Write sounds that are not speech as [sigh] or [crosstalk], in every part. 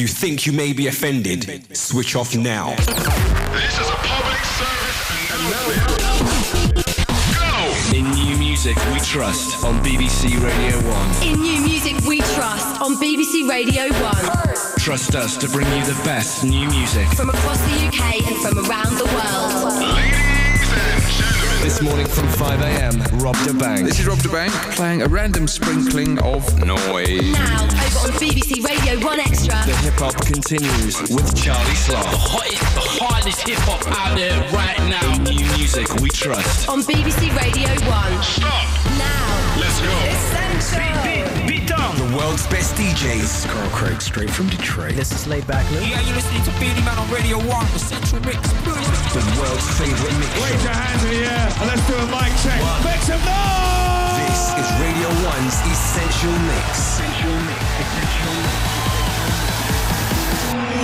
you think you may be offended, switch off now. This is a public service announcement. Go! In new music we trust on BBC Radio 1. In new music we trust on BBC Radio 1. Trust us to bring you the best new music. From across the UK and from around the world. Ladies and gentlemen, This morning from 5am, Rob da Bank. This is Rob da Bank playing a random sprinkling of noise. Now, over on BBC Radio 1 Extra. The hip hop continues with Charlie Sloth. The hottest, the hardest hip hop out there right now. In new music we trust. On BBC Radio 1. stop. Now. Let's go. Beat down. The world's best DJs. Carl Craig straight from Detroit. This is laid back Luke. Yeah, you're listening to Beenie Man on Radio 1 with Central Mix. The world's favorite mix show. your hands in the air and let's do a mic check. Make some noise! This is Radio 1's Essential Mix.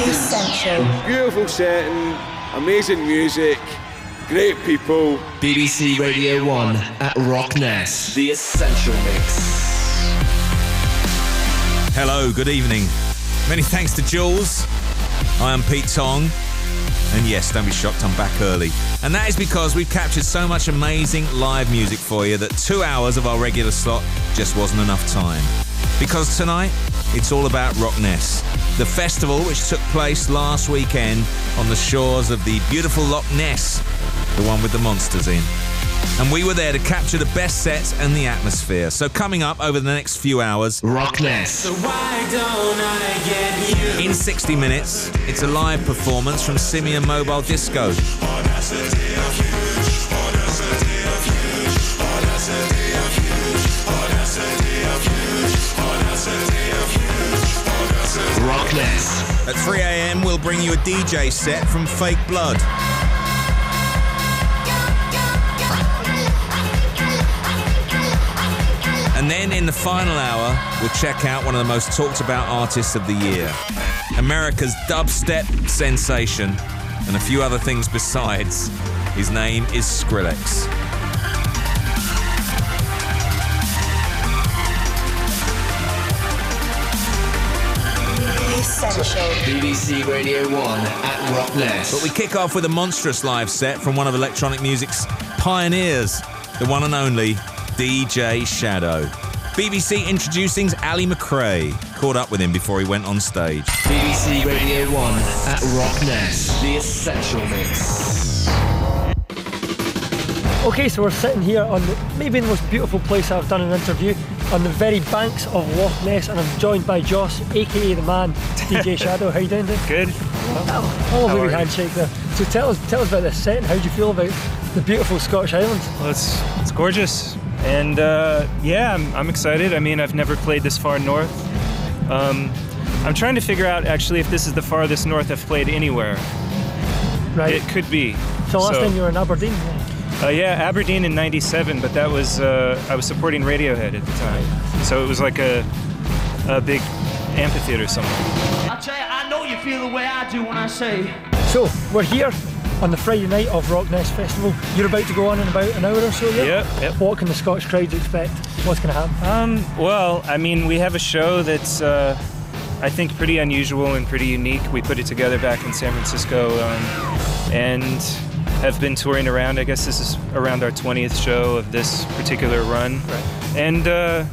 Essential. Beautiful setting, amazing music, great people. BBC Radio 1 at Rockness. The Essential Mix. Hello, good evening. Many thanks to Jules. I am Pete Tong. And yes, don't be shocked, I'm back early. And that is because we've captured so much amazing live music for you that two hours of our regular slot just wasn't enough time. Because tonight, it's all about Rockness, the festival which took place last weekend on the shores of the beautiful Loch Ness, the one with the monsters in. And we were there to capture the best sets and the atmosphere. So coming up over the next few hours, Rockness. in 60 minutes, it's a live performance from Simian Mobile Disco. Rockness. At 3 a.m., we'll bring you a DJ set from Fake Blood. And then in the final hour, we'll check out one of the most talked about artists of the year America's dubstep sensation, and a few other things besides. His name is Skrillex. Essential. BBC Radio 1 at Rockness. But we kick off with a monstrous live set from one of electronic music's pioneers, the one and only DJ Shadow. BBC introducing Ally McCrae. Caught up with him before he went on stage. BBC Radio 1 at Rockness. The Essential Mix. Okay, so we're sitting here on the, maybe the most beautiful place I've done an interview on the very banks of Loch Ness, and I'm joined by Josh, aka the man, DJ [laughs] Shadow. How you doing? Dude? Good. Oh, oh maybe handshake there. So tell us, tell us about this set. How do you feel about the beautiful Scottish Islands? Well, it's it's gorgeous, and uh, yeah, I'm, I'm excited. I mean, I've never played this far north. Um, I'm trying to figure out actually if this is the farthest north I've played anywhere. Right. It could be. so last time you were in Aberdeen. Uh, yeah, Aberdeen in '97, but that was uh, I was supporting Radiohead at the time, so it was like a a big amphitheater somewhere. I tell you, I know you feel the way I do when I say. So we're here on the Friday night of Rockness Festival. You're about to go on in about an hour or so. Yeah. Yep, yep. What can the Scottish crowds expect? What's going to happen? Um, well, I mean, we have a show that's, uh, I think, pretty unusual and pretty unique. We put it together back in San Francisco um, and have been touring around. I guess this is around our 20th show of this particular run. Right. And uh,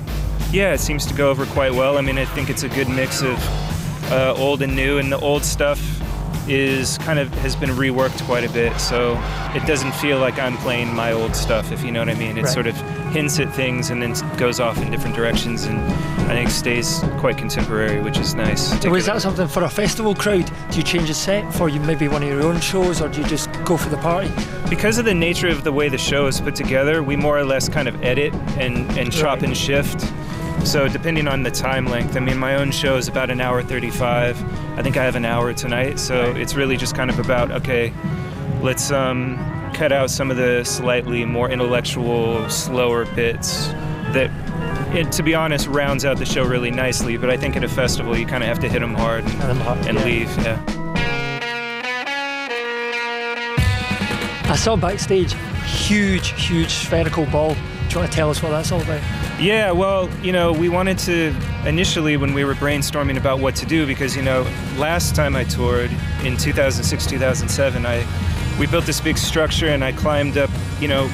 yeah, it seems to go over quite well. I mean, I think it's a good mix of uh, old and new, and the old stuff is kind of has been reworked quite a bit so it doesn't feel like i'm playing my old stuff if you know what i mean it Right. sort of hints at things and then goes off in different directions and i think stays quite contemporary which is nice So is that something for a festival crowd? Do you change a set for you maybe one of your own shows, or do you just go for the party? because of the nature of the way the show is put together we more or less kind of edit and, and chop Right. and shift so depending on the time length i mean my own show is about an hour 35 i think i have an hour tonight so it's really just kind of about okay let's um, cut out some of the slightly more intellectual slower bits that it, to be honest rounds out the show really nicely but i think at a festival you kind of have to hit them hard and, Hit 'em hard, and yeah. leave yeah I saw backstage huge, huge spherical ball. Do you want to tell us what that's all about? Yeah, well, you know, we wanted to initially when we were brainstorming about what to do because you know, last time I toured in 2006, 2007, I we built this big structure and I climbed up, you know,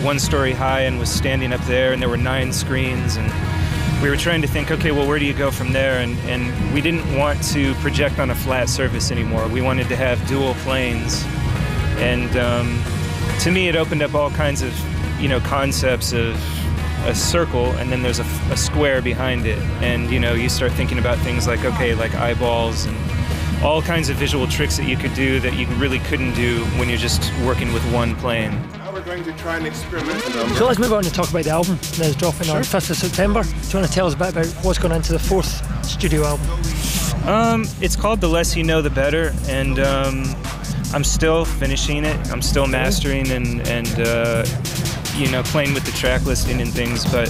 one story high and was standing up there and there were nine screens and we were trying to think, okay, well, where do you go from there? And, and we didn't want to project on a flat surface anymore. We wanted to have dual planes. And um, to me, it opened up all kinds of, you know, concepts of a circle and then there's a, a, square behind it. And you know you start thinking about things like okay like eyeballs and all kinds of visual tricks that you could do that you really couldn't do when you're just working with one plane. Now we're going to try and experiment so let's move on and talk about the album that is dropping sure. on 5th of september. Do you want to tell us a bit about what's going into the fourth studio album? Um, it's called the less you know the better and um, i'm still finishing it. I'm still mastering and and uh, you know, playing with the track listing and things, but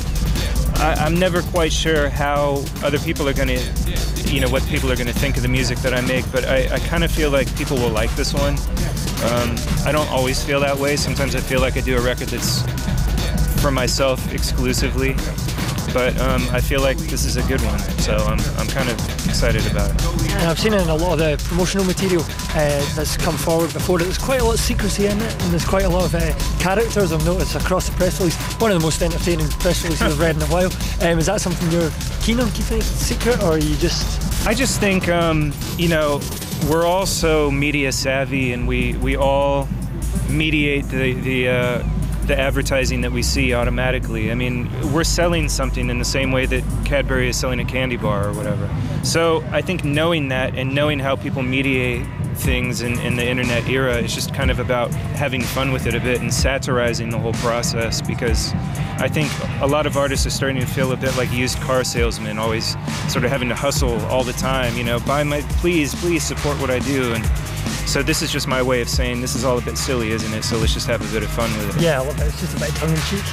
I, am never quite sure how other people are going to, you know, what people are going to think of the music that I make, but I, I kind of feel like people will like this one. Um, I don't always feel that way. Sometimes I feel like I do a record that's for myself exclusively but um, I feel like this is a good one, so I'm, I'm kind of excited about it. And I've seen it in a lot of the promotional material uh, that's come forward before. There's quite a lot of secrecy in it, and there's quite a lot of uh, characters I've noticed across the press release. One of the most entertaining press releases I've read in a while. Um, is that something you're keen on keeping secret, or are you just? I just think um, you know we're all so media savvy, and we we all mediate the the. Uh, the advertising that we see automatically. I mean, we're selling something in the same way that Cadbury is selling a candy bar or whatever. So I think knowing that and knowing how people mediate things in, in the internet era, it's just kind of about having fun with it a bit and satirizing the whole process because I think a lot of artists are starting to feel a bit like used car salesmen, always sort of having to hustle all the time, you know, buy my, please, please support what I do. And so this is just my way of saying this is all a bit silly, isn't it? So let's just have a bit of fun with it. Yeah, I love it. It's just a bit tongue in cheek.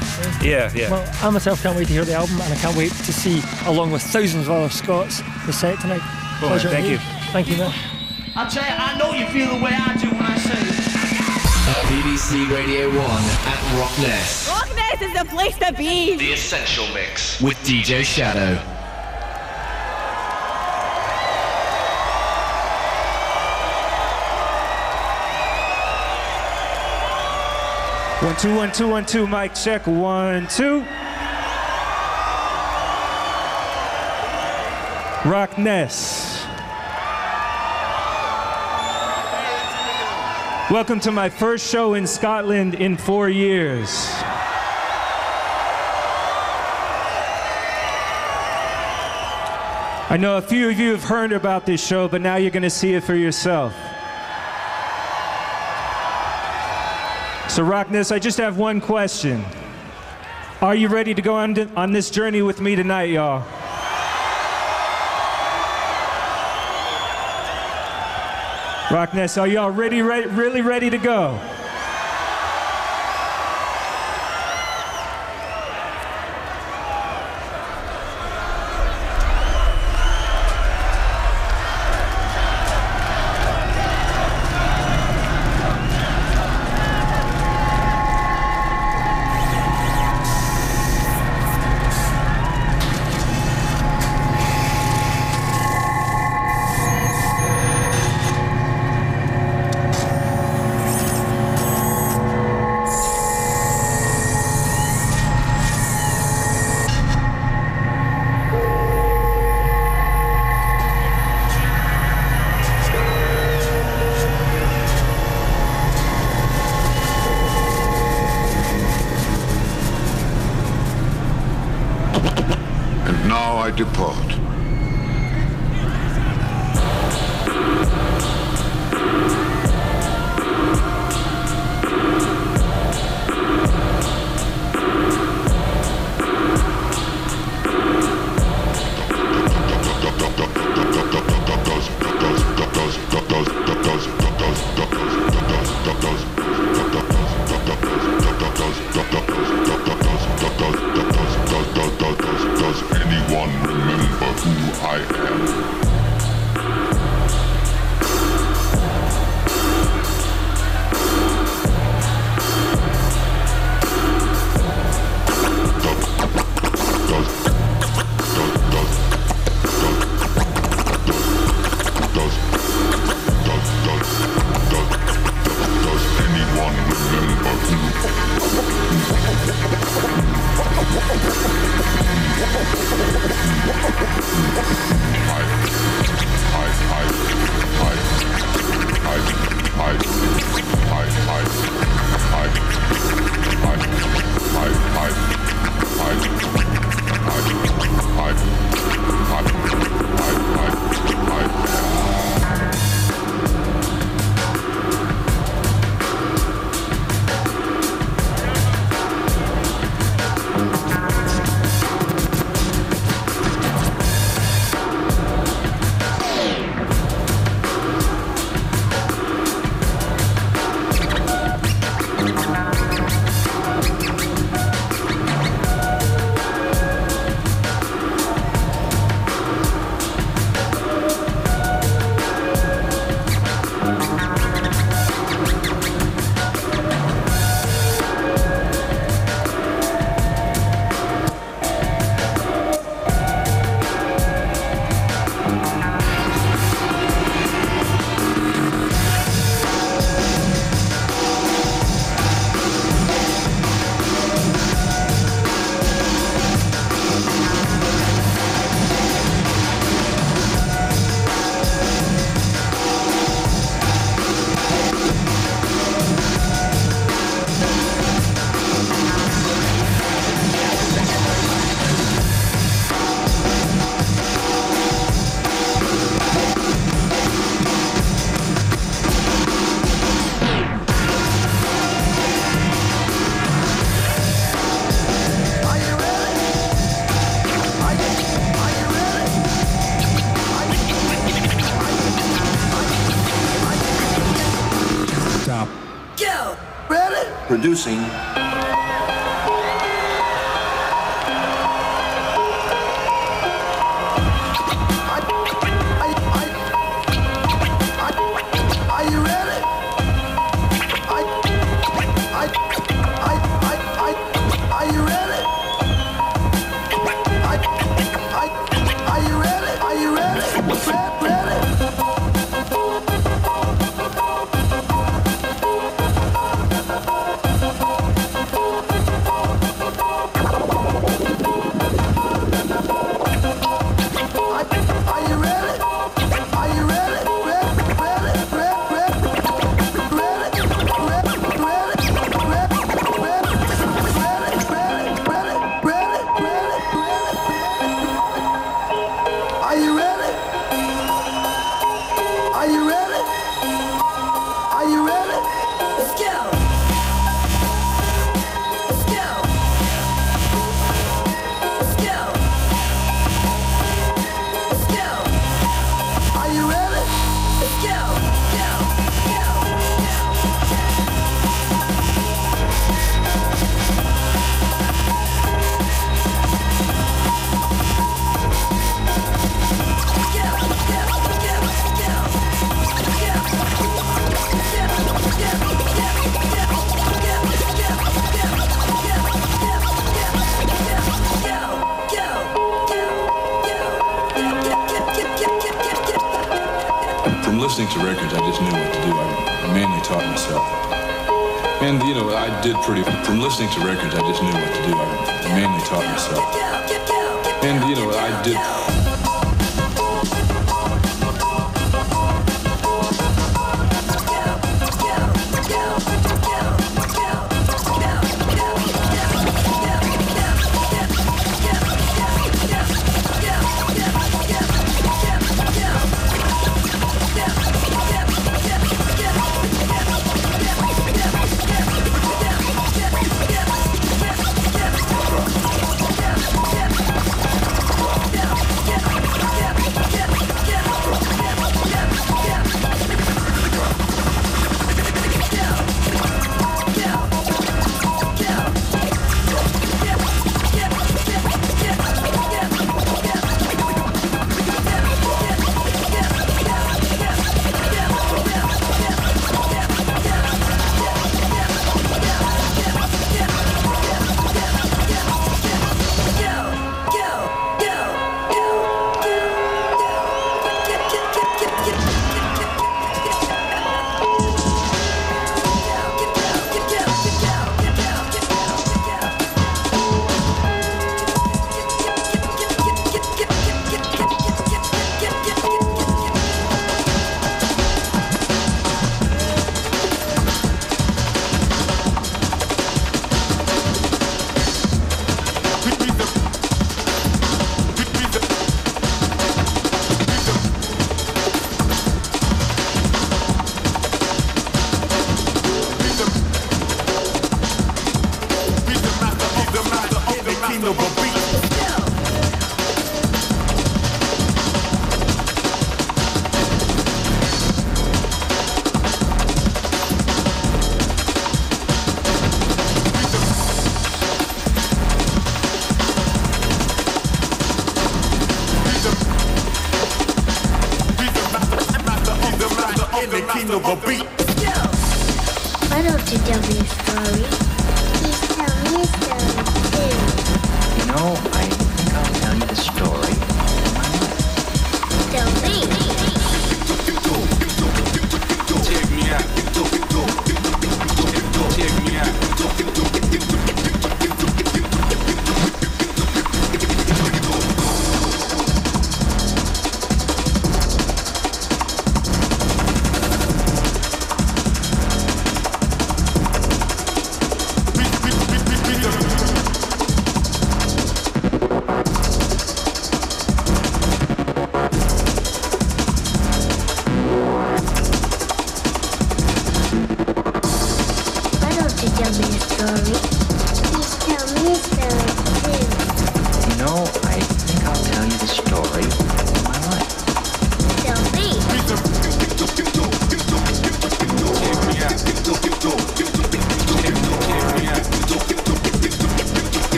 Yeah, yeah. Well, I myself can't wait to hear the album, and I can't wait to see, along with thousands of other Scots, the set tonight. Cool, Pleasure. Thank you. Thank you, man. I'll tell you, I know you feel the way I do when I say it. BBC Radio 1 at Rockness. Rockness is the place to be. The Essential Mix. With DJ Shadow. One, two, one, two, one, two, mic check, one, two. Rockness. Welcome to my first show in Scotland in four years. I know a few of you have heard about this show, but now you're going to see it for yourself. So, Rockness, I just have one question. Are you ready to go on, on this journey with me tonight, y'all? Rockness, are y'all ready, really ready to go? Producing listening to records, I just knew what to do. I mainly taught myself. And, you know,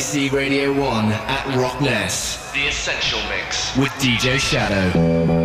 BBC Radio 1 at Rockness. The Essential Mix with DJ Shadow.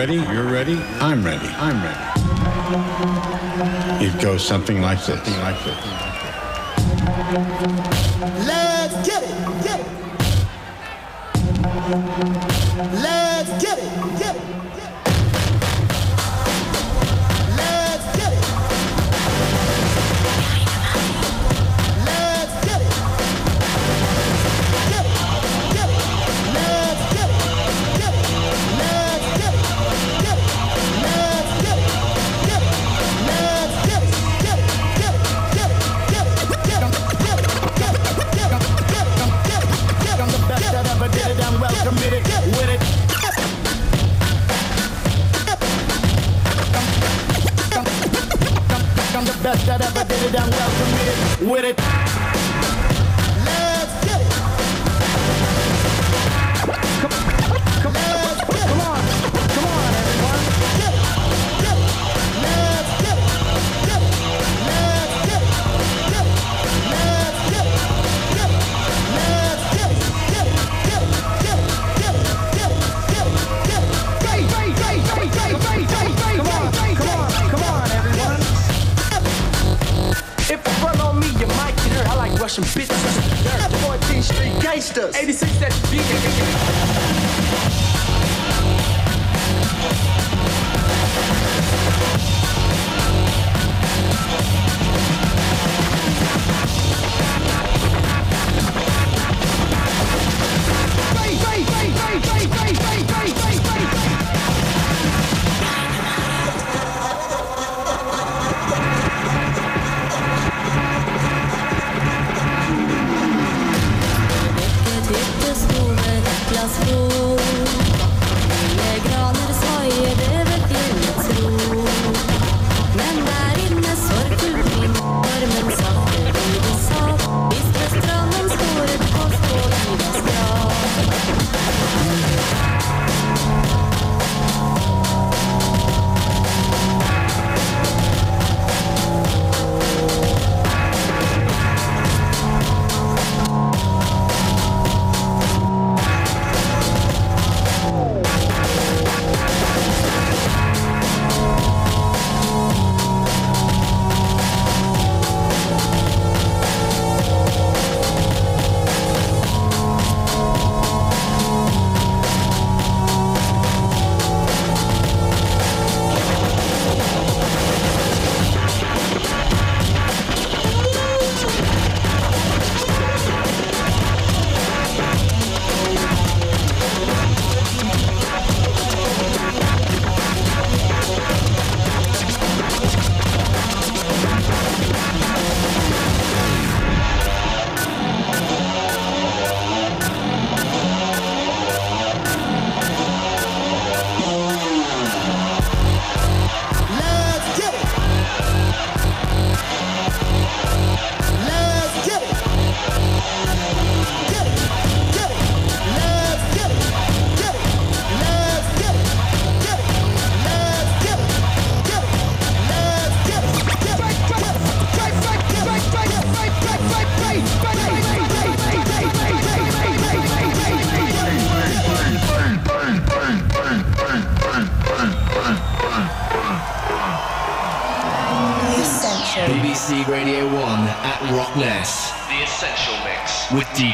Ready, you're ready, I'm ready, I'm ready. It goes something like this. Something like this.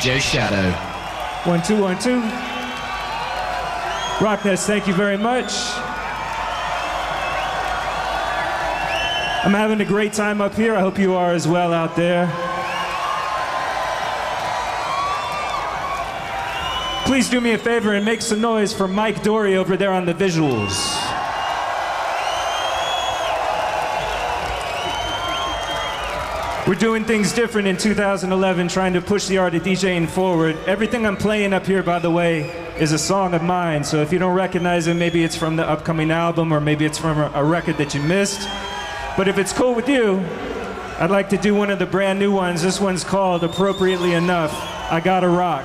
DJ Shadow. One, two, one, two. Rockness, thank you very much. I'm having a great time up here. I hope you are as well out there. Please do me a favor and make some noise for Mike Dory over there on the visuals. We're doing things different in 2011, trying to push the art of DJing forward. Everything I'm playing up here, by the way, is a song of mine. So if you don't recognize it, maybe it's from the upcoming album or maybe it's from a, record that you missed. But if it's cool with you, I'd like to do one of the brand new ones. This one's called, appropriately enough, I Gotta Rock.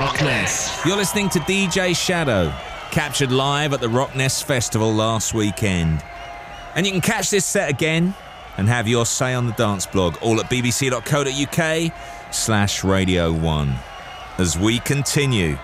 Rockness. You're listening to DJ Shadow, captured live at the Rockness Festival last weekend. And you can catch this set again and have your say on the dance blog, all at bbc.co.uk slash radio 1. As we continue.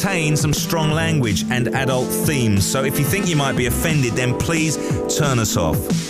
Contain some strong language and adult themes, so if you think you might be offended, then please turn us off.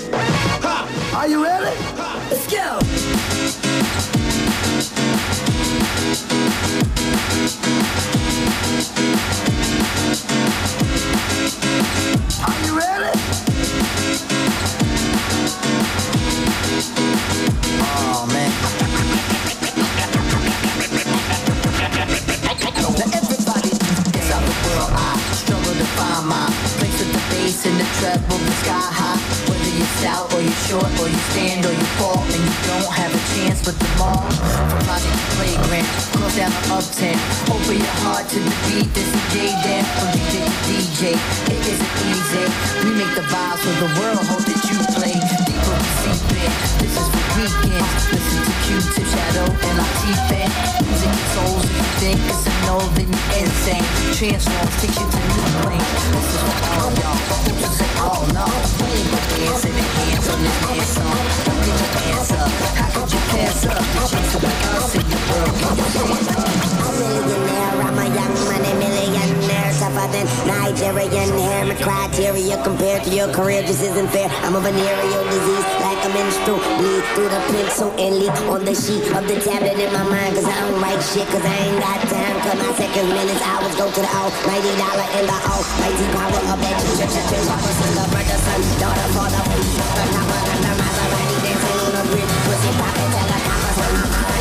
The sheet of the tablet in my mind. Cause I don't write shit, cause I ain't got time. Cause my seconds, minutes, hours go to the almighty dollar and the almighty power of that church, church, church, father, sister, brother, son, daughter, father, the copper, got the Maserati dancing on the bridge, pussy poppin', tell the coppers,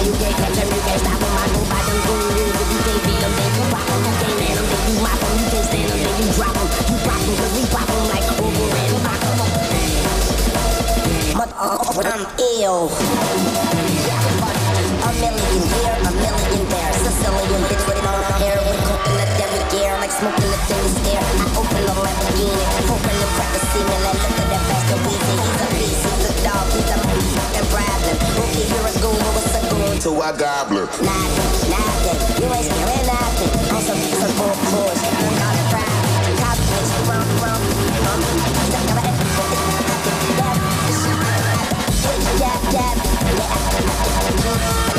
you can't catch 'em, you can't stop 'em, I go by them gurus, if you can't beat 'em, then you rock 'em, you can't man 'em, then you mop 'em, you can't stand 'em, then you drop 'em, you pop 'em, cause we pop 'em like over and back 'em. But uh, I'm ill. A million here, a million there. Sicilian bitch with long hair, with coconut every gear, like smoking the thing stare. I open the Lamborghini, hoping to crack the semen. Like look at that bastard Weezy. He's a beast, he's a dog, he's a fucking problem. Okay, you're a goon, but what's a goon? To a gobbler. Nothing, nothing. You ain't scaring nothing. On some some bull bullshit. I don't call it pride. Cop bitch, wrong, wrong, wrong. Stuck on my head. Dab, dab. Yeah, my, my. Yeah,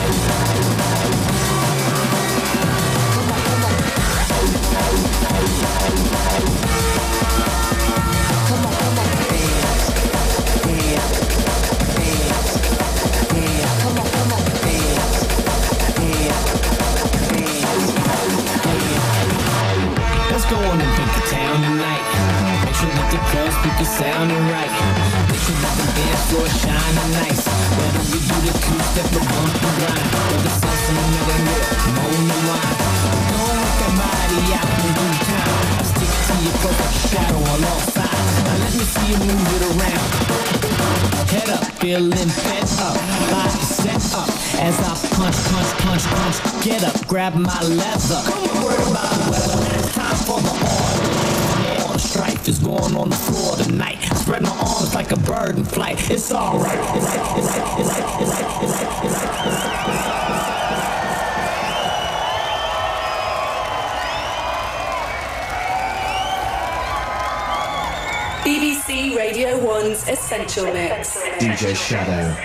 Make sure that the club speakers sounding right. Sure that the dance floor shining nice. Whether we do the two-step or bump and grind. Whether salsa or merengue, moan the wine. Don't work that body out in due time. I stick to your close shadow on all sides. Now let me see you move it around. Head up, feeling bent up, body set up. As I punch, punch, punch, punch, get up, grab my leather. Don't worry about the weather, it's time for the. All the strife is going on the floor tonight. Spread my arms like a bird in flight. It's alright. It's alright. It's alright. It's alright. It's alright. It's alright. It's alright. BBC Radio 1's Essential Mix. DJ Shadow.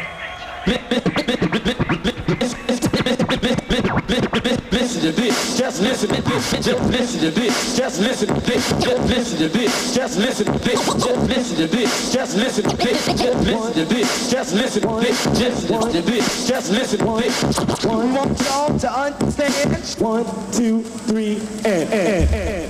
[laughs] Listen to this, just listen to this, just listen to this, just listen to this, just listen to this, just listen to this, just listen to this, just listen to this, just listen to this, just listen to this, just listen to this, just listen to this. One more y'all to understand. One, two, three, and, and, and.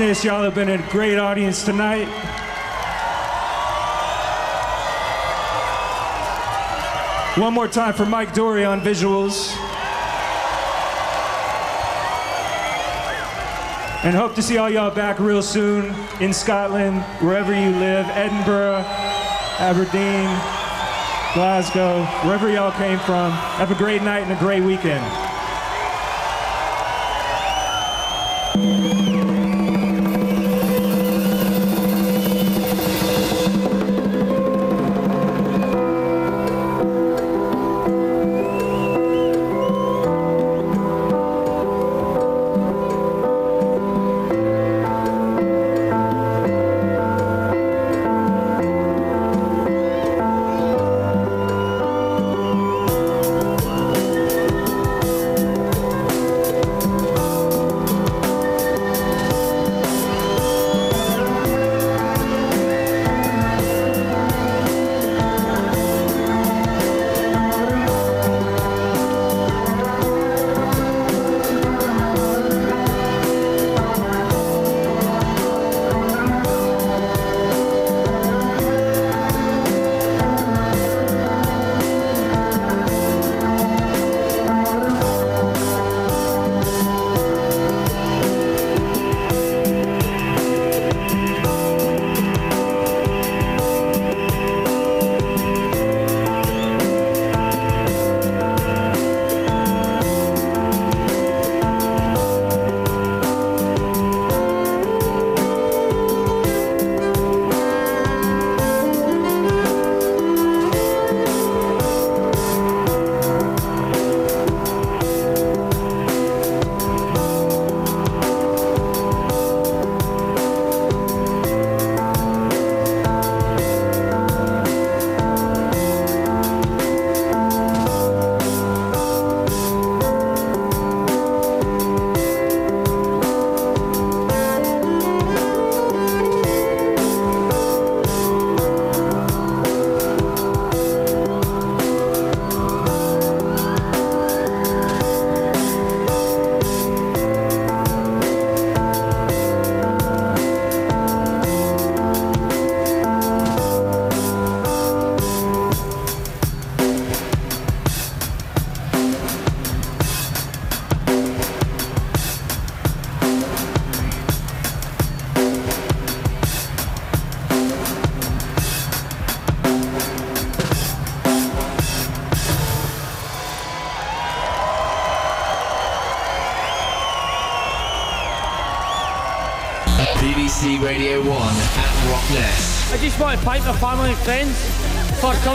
Y'all have been a great audience tonight. One more time for Mike Dory on visuals. And hope to see all y'all back real soon in Scotland, wherever you live, Edinburgh, Aberdeen, Glasgow, wherever y'all came from. Have a great night and a great weekend.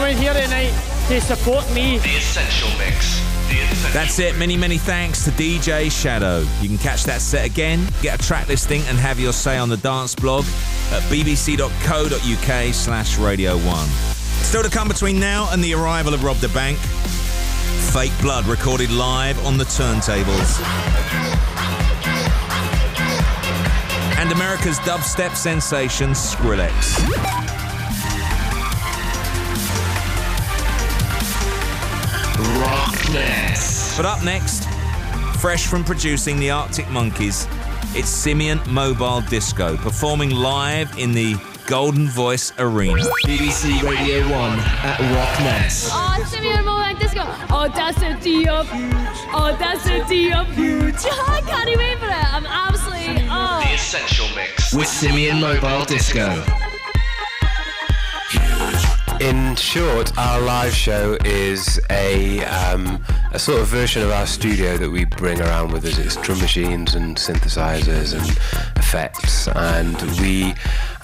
For here tonight to support me. The Essential Mix. The Essential That's it. Many, many thanks to DJ Shadow. You can catch that set again, get a track listing, and have your say on the dance blog at bbc.co.uk slash radio 1. Still to come between now and the arrival of Rob da Bank. Fake Blood recorded live on the turntables. And America's dubstep sensation Skrillex. But up next, fresh from producing the Arctic Monkeys, it's Simian Mobile Disco performing live in the Golden Voice Arena. BBC Radio 1 at Rockness. Oh, Simian Mobile Disco. Audacity of Audacity of huge. [laughs] I can't even wait for it. I'm absolutely. The Oh. Essential Mix with Simian Mobile Disco. In short, our live show is a um, a sort of version of our studio that we bring around with us. It's drum machines and synthesizers and effects, and we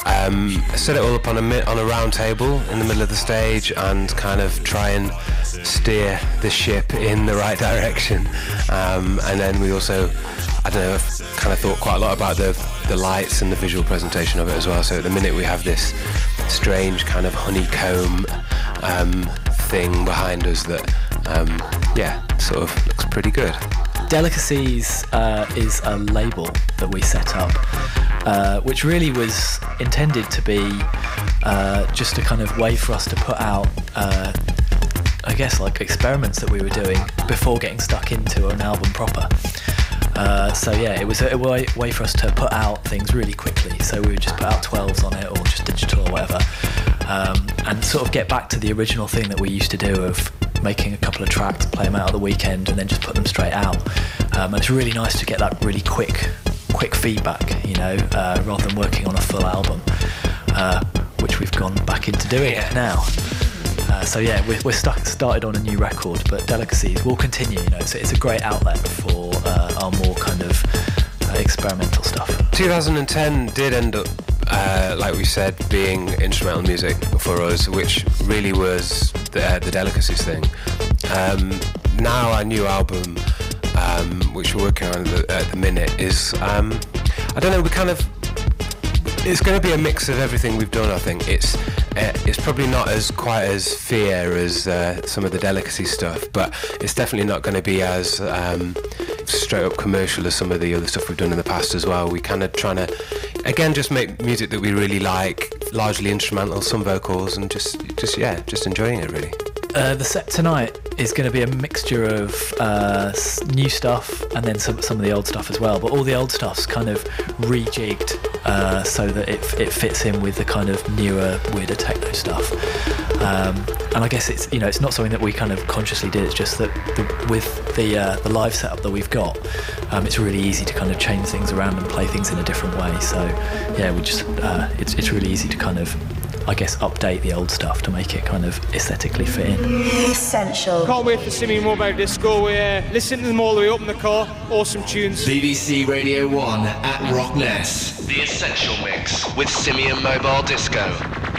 um, set it all up on a on a round table in the middle of the stage and kind of try and steer the ship in the right direction. Um, and then we also, I don't know, I've kind of thought quite a lot about the the lights and the visual presentation of it as well. So at the minute we have this strange kind of honeycomb um, thing behind us that, um, yeah, sort of looks pretty good. Delicacies uh, is a label that we set up, uh, which really was intended to be uh, just a kind of way for us to put out, uh, I guess, like experiments that we were doing before getting stuck into an album proper. Uh, so yeah, it was a way, way for us to put out things really quickly. So we would just put out 12s on it or just digital or whatever, um, and sort of get back to the original thing that we used to do of making a couple of tracks, play them out at the weekend, and then just put them straight out. Um, and it's really nice to get that really quick, quick feedback, you know, uh, rather than working on a full album, uh, which we've gone back into doing now. Uh, so yeah, we're, we're stuck, started on a new record, but Delicacies will continue. You know, so it's a great outlet for uh, our more kind of experimental stuff. 2010 did end up, uh, like we said, being instrumental music for us, which really was the, the delicacies thing. Um, now our new album, um, which we're working on at the, at the minute, is um, I don't know. We kind of it's going to be a mix of everything we've done. I think it's uh, it's probably not as quite as fair as uh, some of the delicacy stuff, but it's definitely not going to be as um, straight up commercial as some of the other stuff we've done in the past as well. We kind of trying to again just make music that we really like, largely instrumental, some vocals, and just just yeah, just enjoying it really. Uh, the set tonight is going to be a mixture of uh, new stuff and then some, some of the old stuff as well. But all the old stuff's kind of rejigged uh, so that it, it fits in with the kind of newer, weirder techno stuff. Um, and I guess it's you know it's not something that we kind of consciously did. It's just that the, with the uh, the live setup that we've got, um, it's really easy to kind of change things around and play things in a different way. So yeah, we just uh, it's it's really easy to kind of I guess update the old stuff to make it kind of aesthetically fit in. Essential. Can't wait for Simian Mobile Disco. We uh, listen to them all the way up in the car. Awesome tunes. BBC Radio 1 at Rockness. The Essential Mix with Simian Mobile Disco.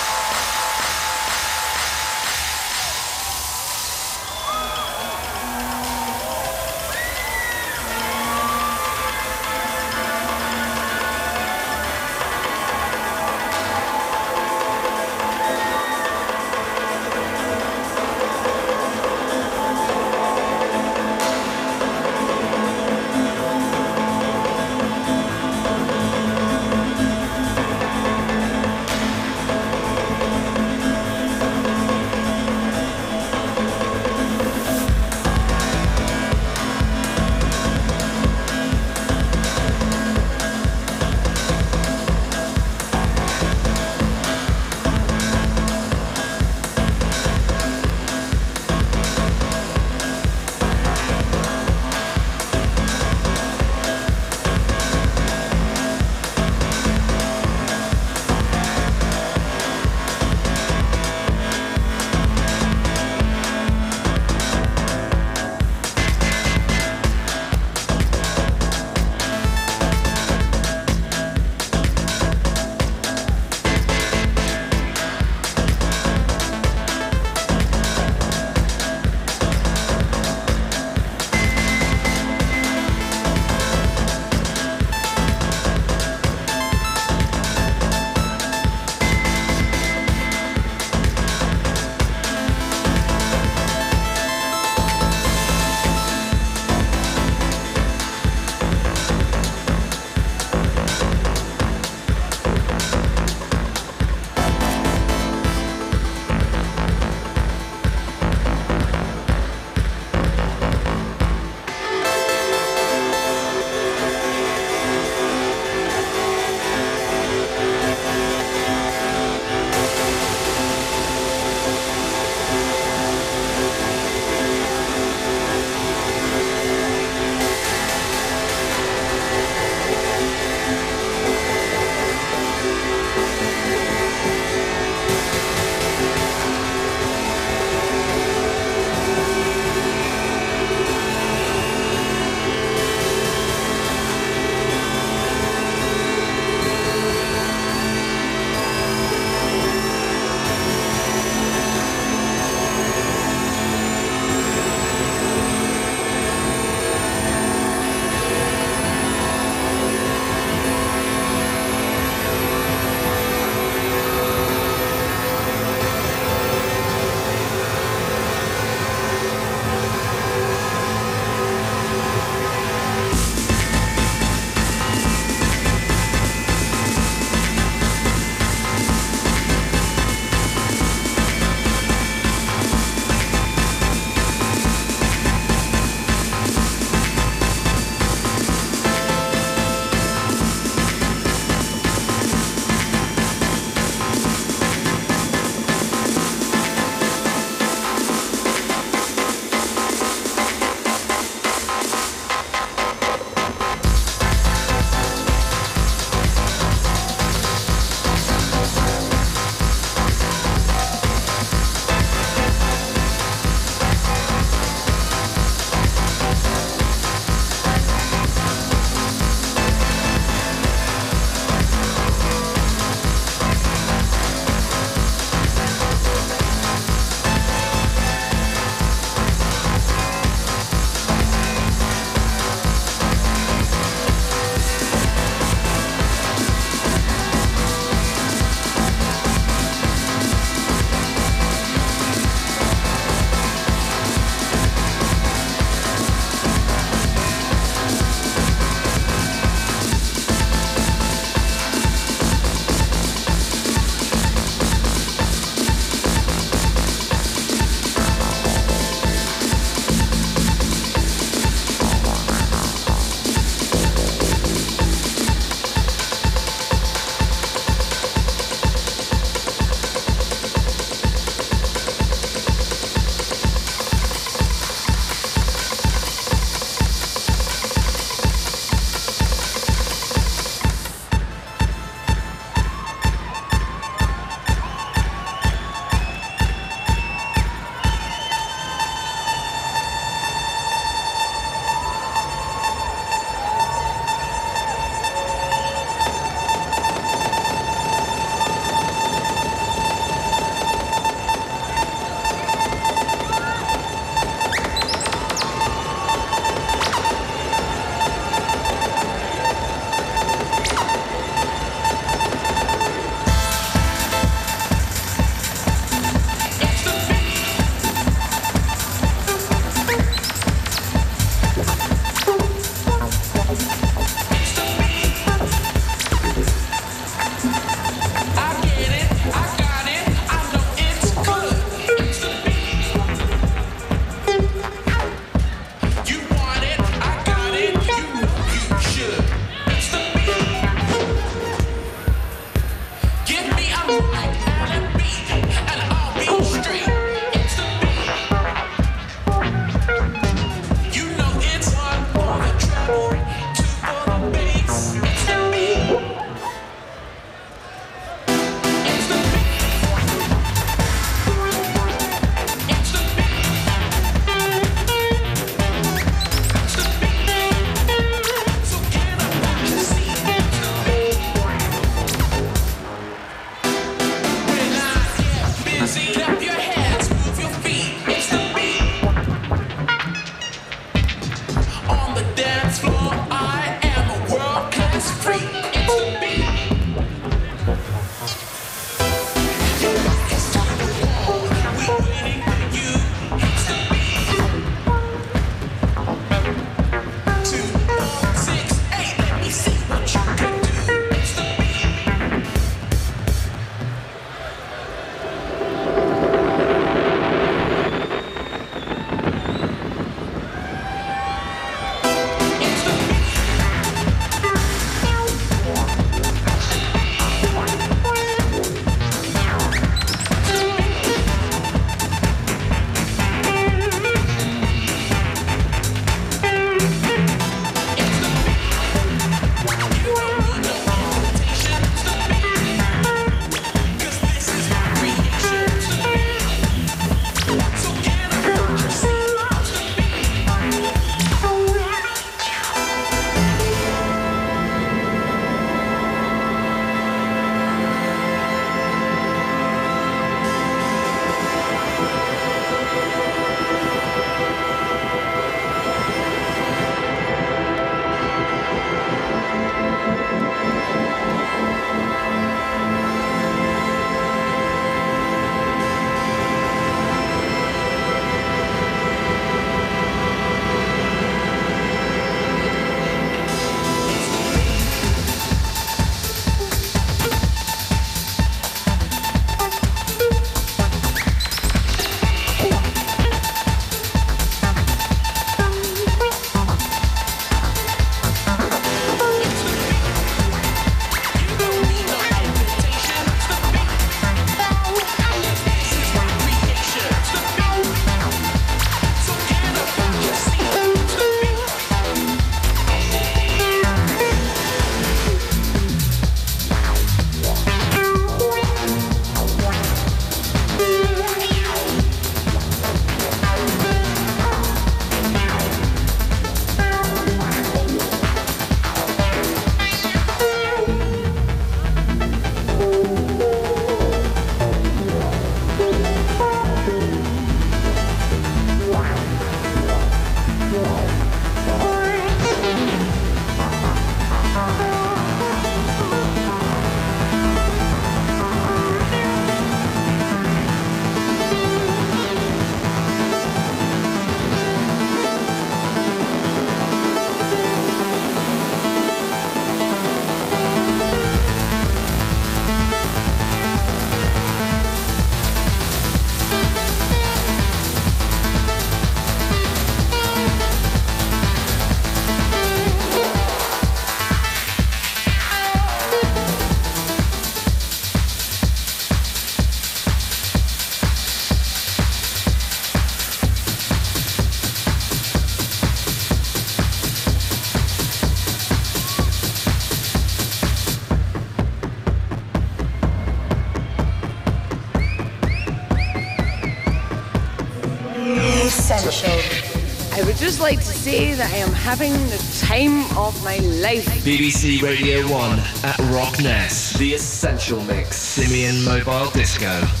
That I am having the time of my life. BBC Radio 1 at Rockness. The Essential Mix. Simian Mobile Disco.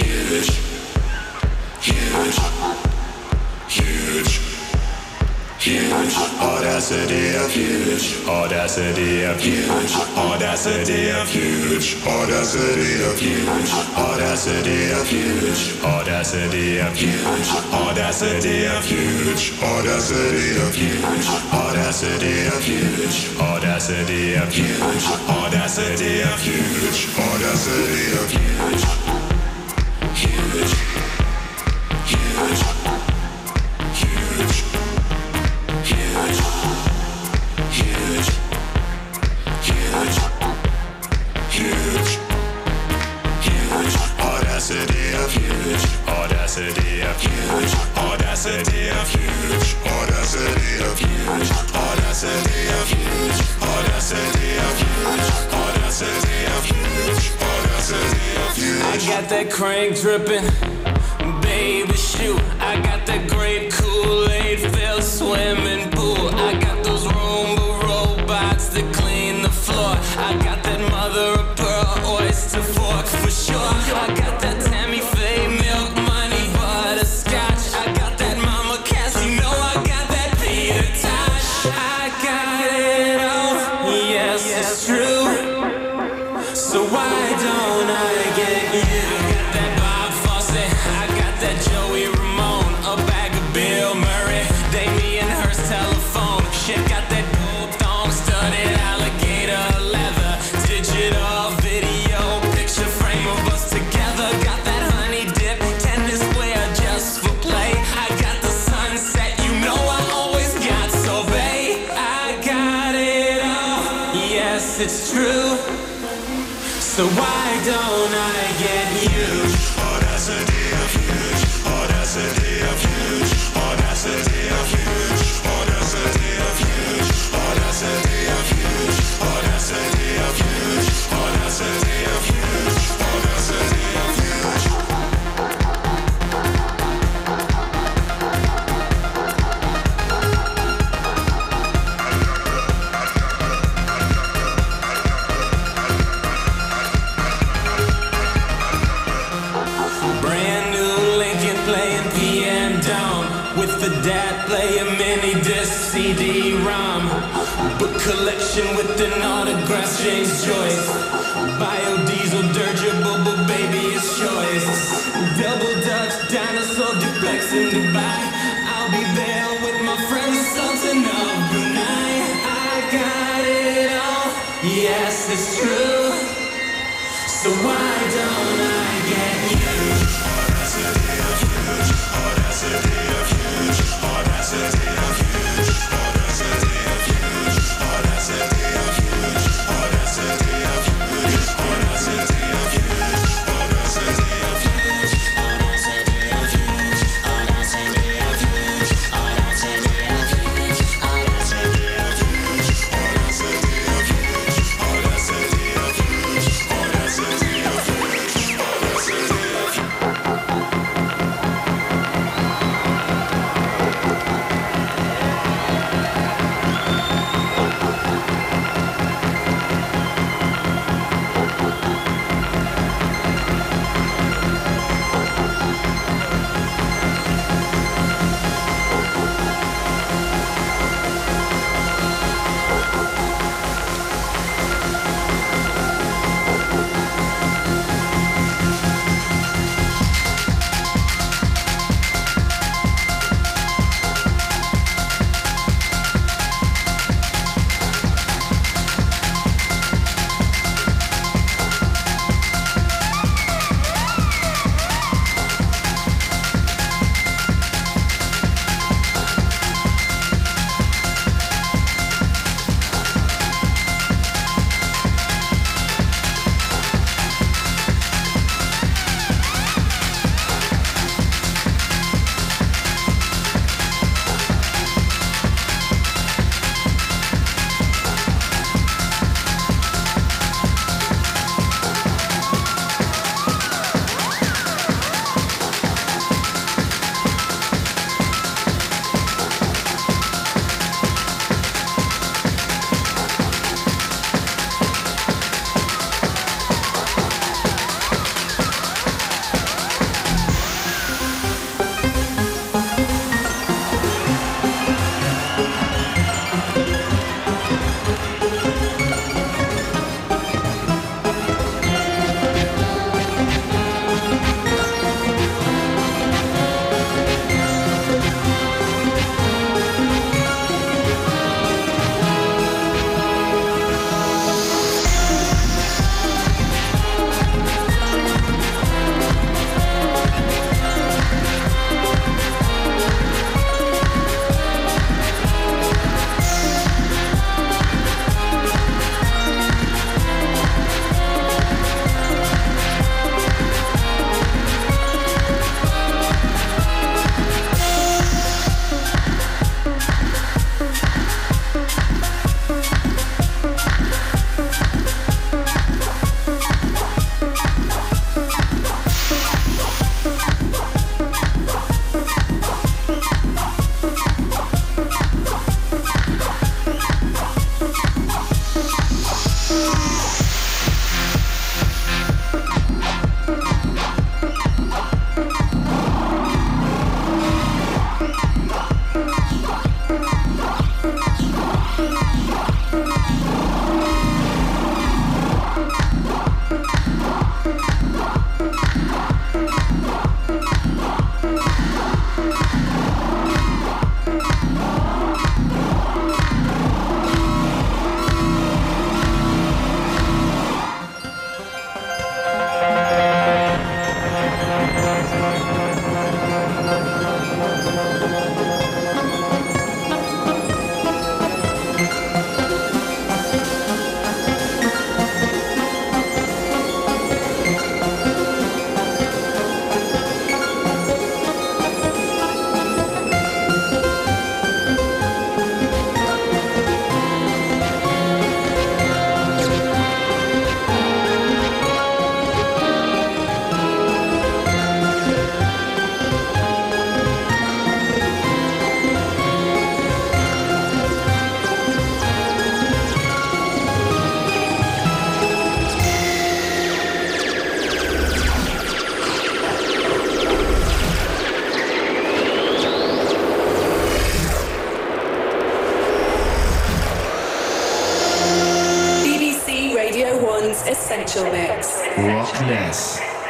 Huge. Huge. Huge. Huge. Audacity of huge. Audacity of huge. Audacity of huge. Audacity of huge. Audacity of huge. Audacity of huge. Audacity of huge. Audacity of huge. Audacity of huge. Audacity of huge. Audacity of huge. Audacity of huge. crank dripping.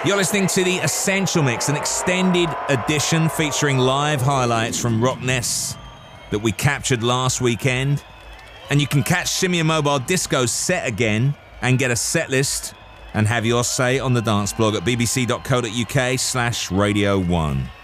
You're listening to the Essential Mix, an extended edition featuring live highlights from Rockness that we captured last weekend. And you can catch Simian Mobile Disco's set again and get a set list and have your say on the dance blog at bbc.co.uk slash radio 1.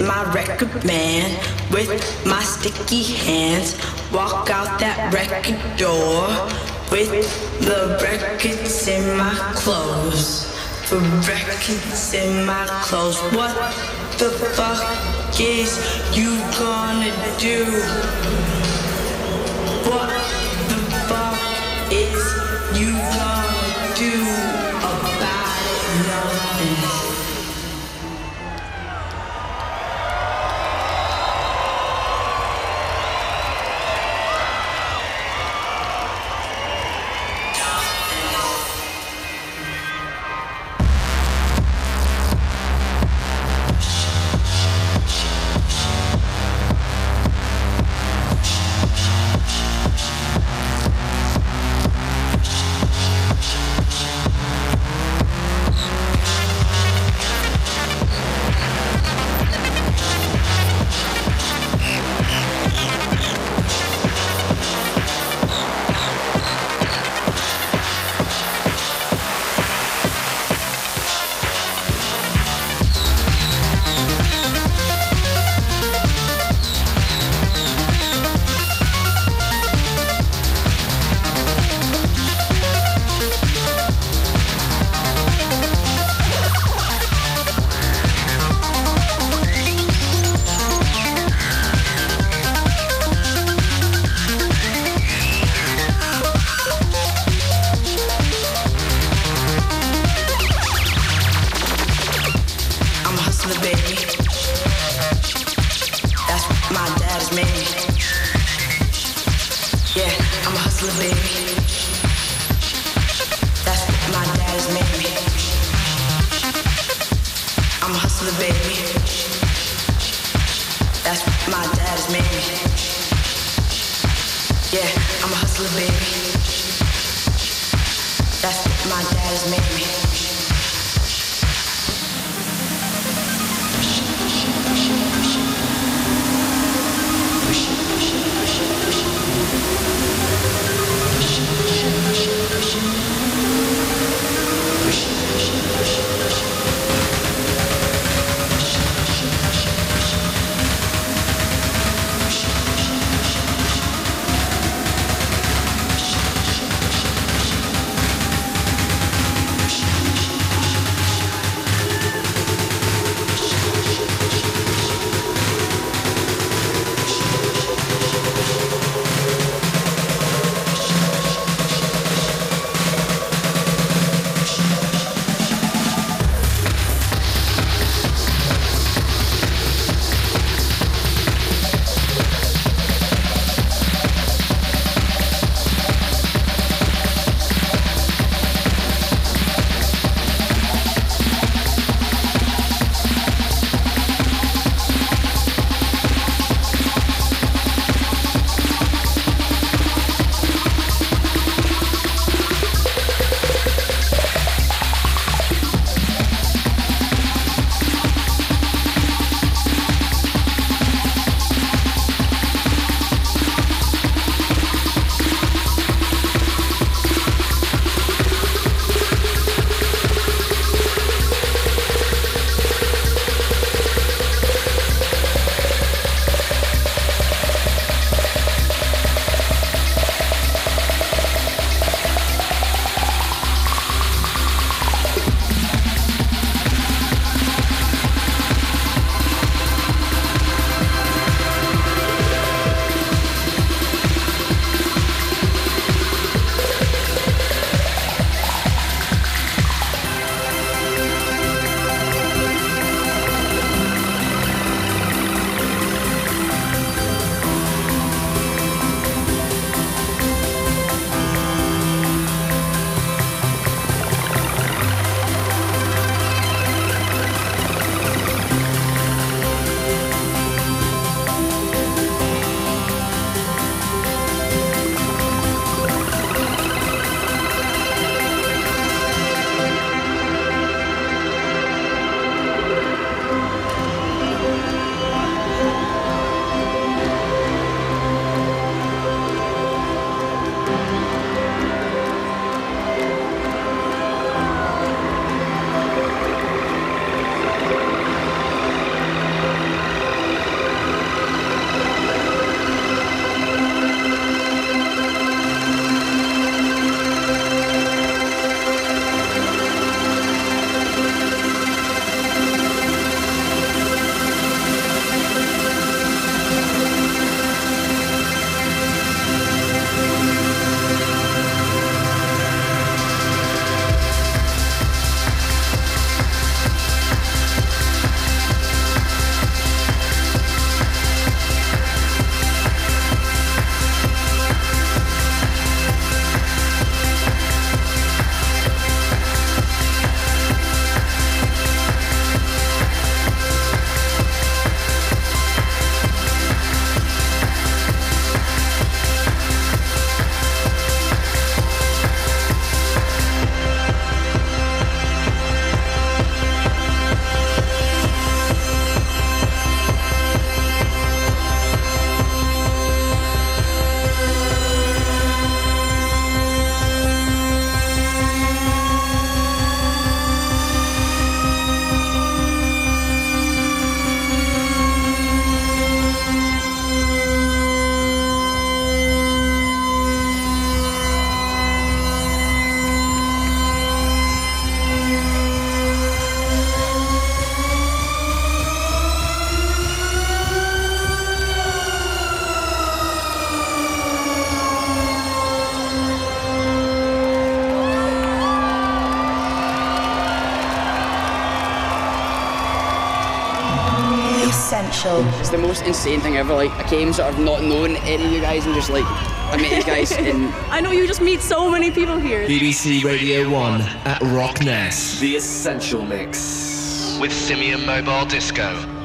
My record man with my sticky hands. Walk out that record door with the records in my clothes. The records in my clothes. What the fuck is you gonna do? Hustler, baby. That's what my dad has made me. Yeah, I'm a hustler, baby. That's what my dad has made me. Special. It's the most insane thing ever. Like I came sort of not knowing any of you guys and just like I met you guys in [laughs] I know you just meet so many people here. BBC Radio 1 at Rockness. The Essential Mix. With Simian Mobile Disco.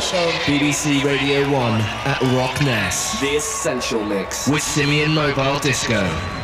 Essential. BBC Radio 1 at Rockness. The Essential Mix. With Simian Mobile Disco.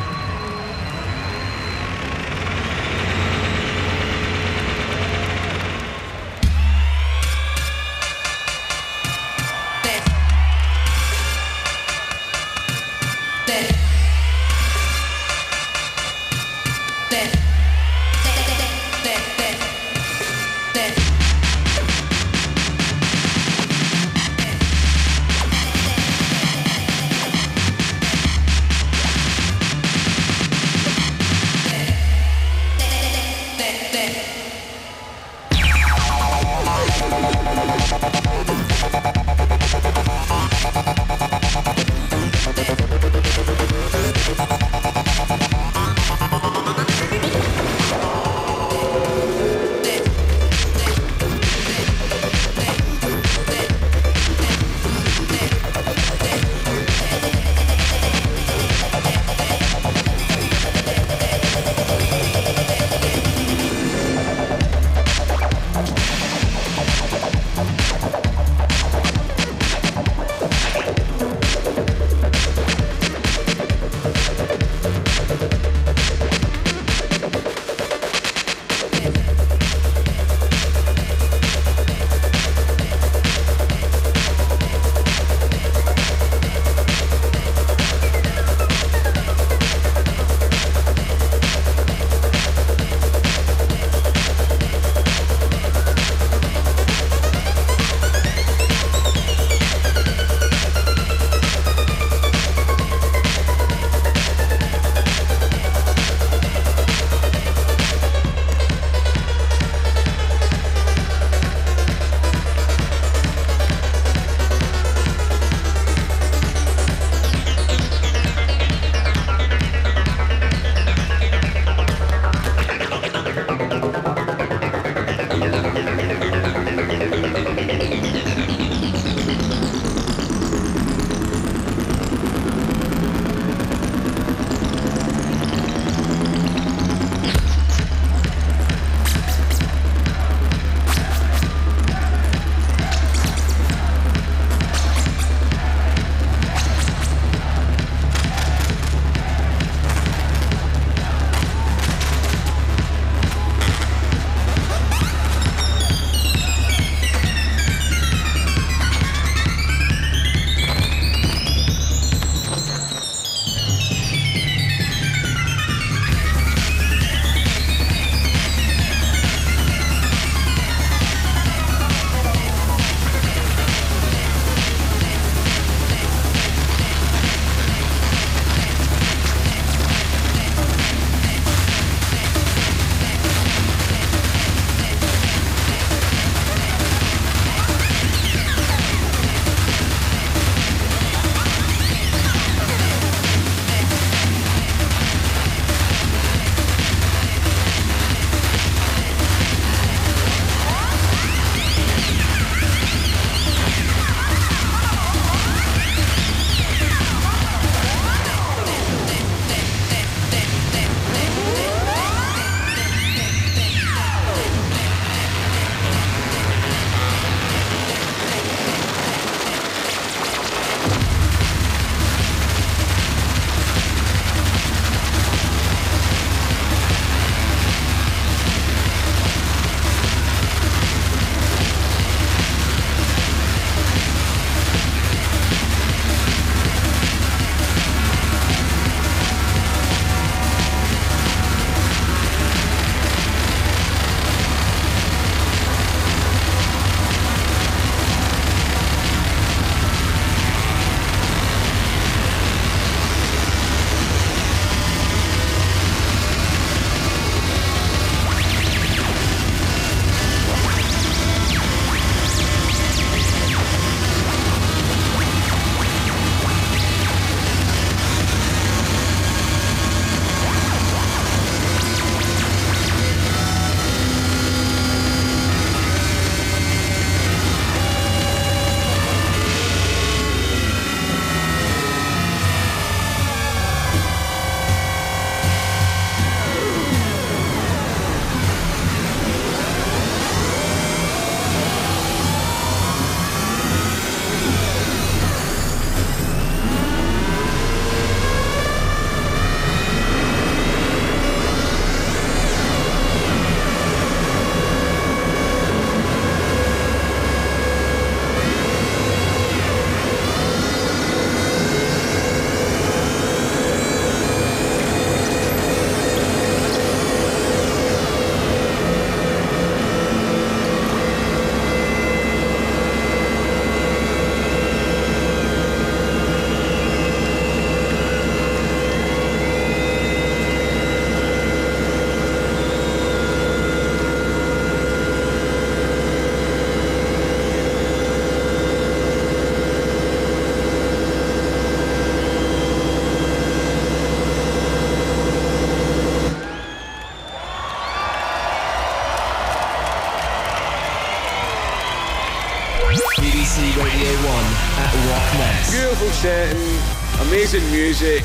Music,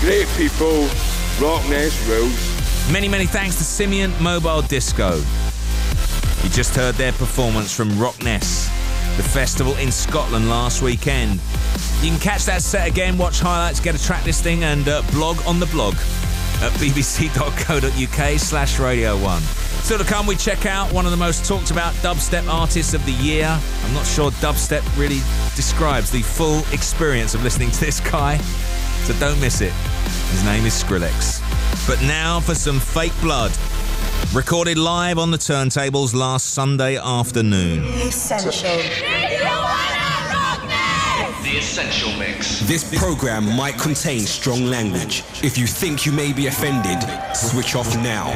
great people, Rockness rules. Many, many thanks to Simian Mobile Disco. You just heard their performance from Rockness, the festival in Scotland last weekend. You can catch that set again, watch highlights, get a track listing, and uh, blog on the blog at bbc.co.uk slash radio 1. Still to come, we check out one of the most talked about dubstep artists of the year. I'm not sure dubstep really describes the full experience of listening to this guy, so don't miss it. His name is Skrillex. But now for some fake blood. Recorded live on the turntables last Sunday afternoon. Essential. The Essential Mix. This program might contain strong language. If you think you may be offended, switch off now.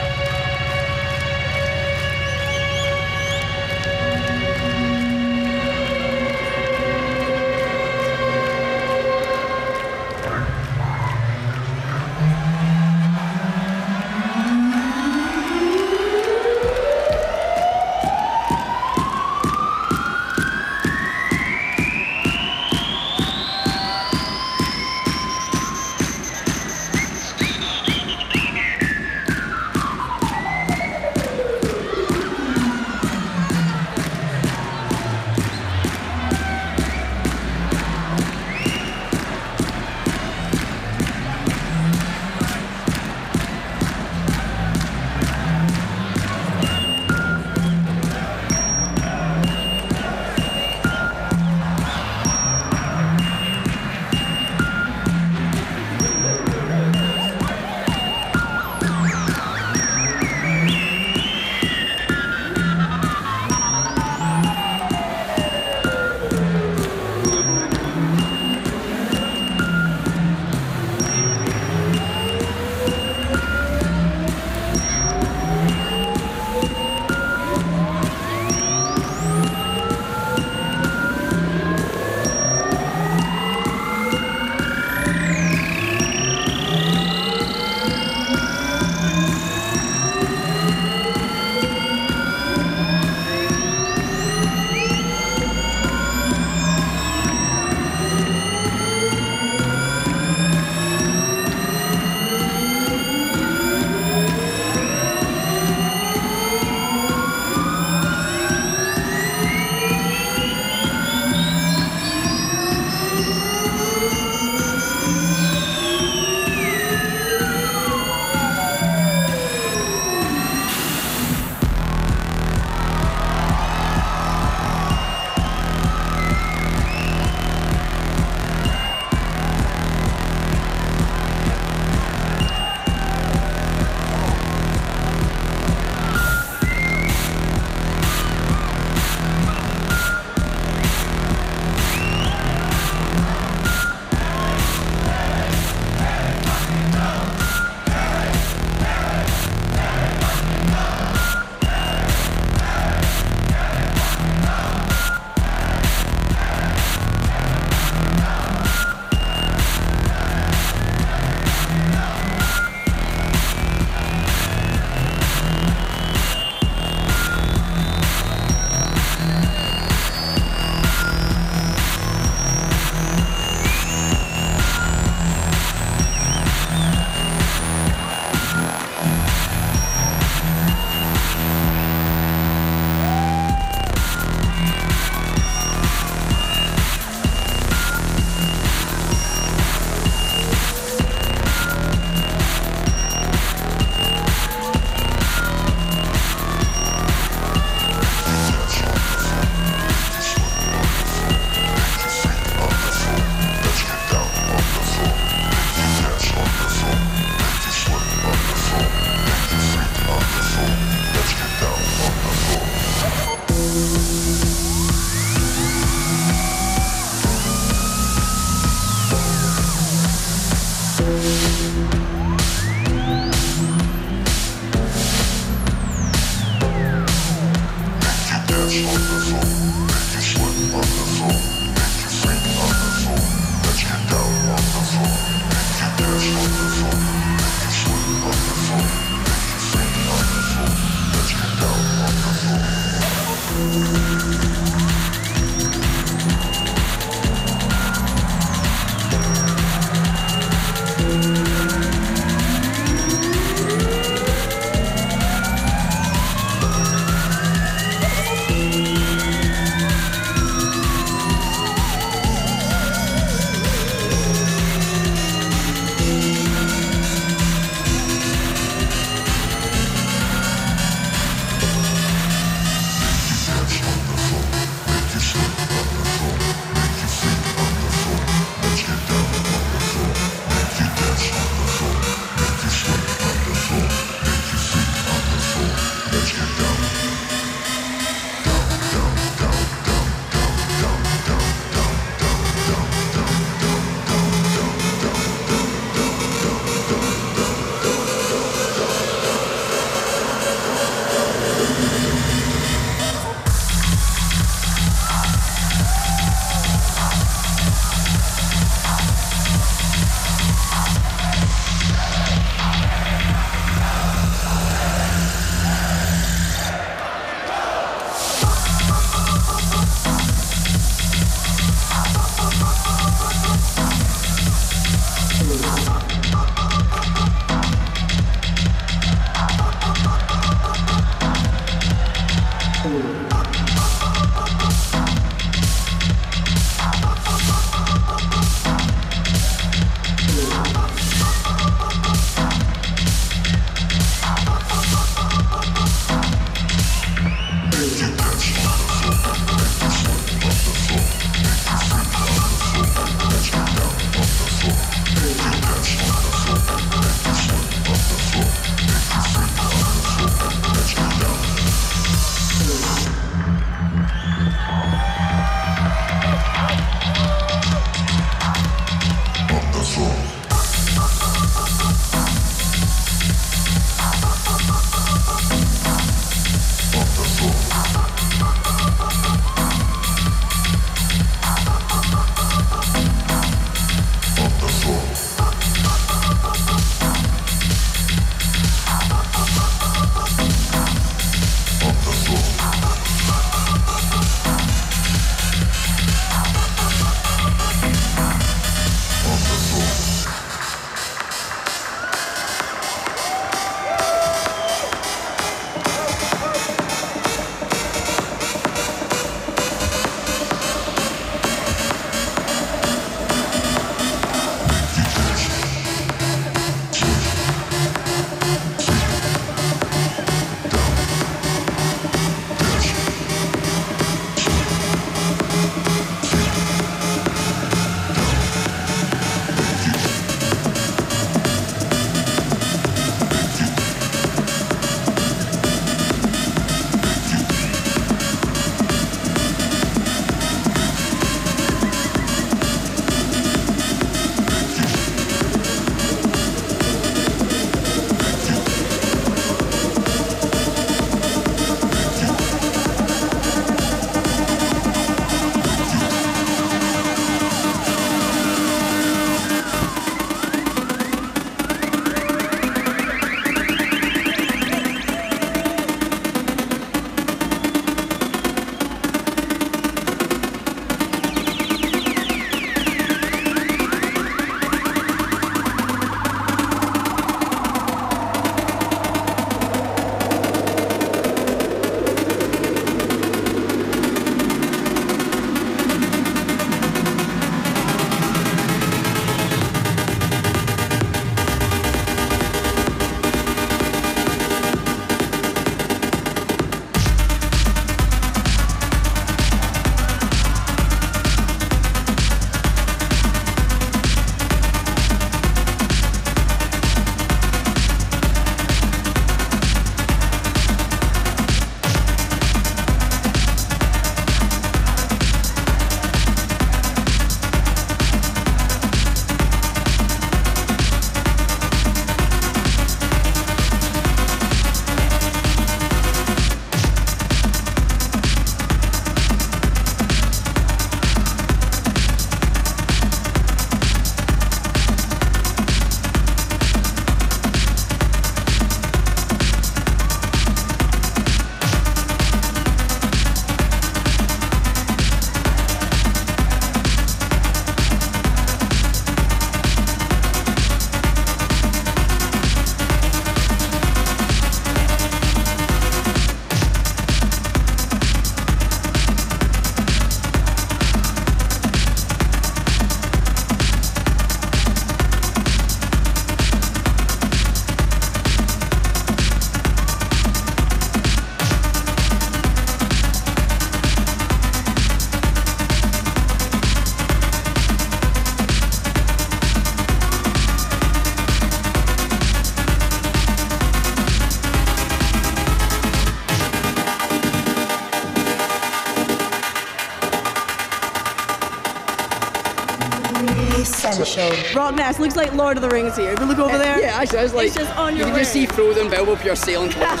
Essential. Rockness looks like Lord of the Rings here. If you look over there. Yeah, actually, I was like, it's just on your. you your can way. just see Frodo and Bilbo pure sailing towards.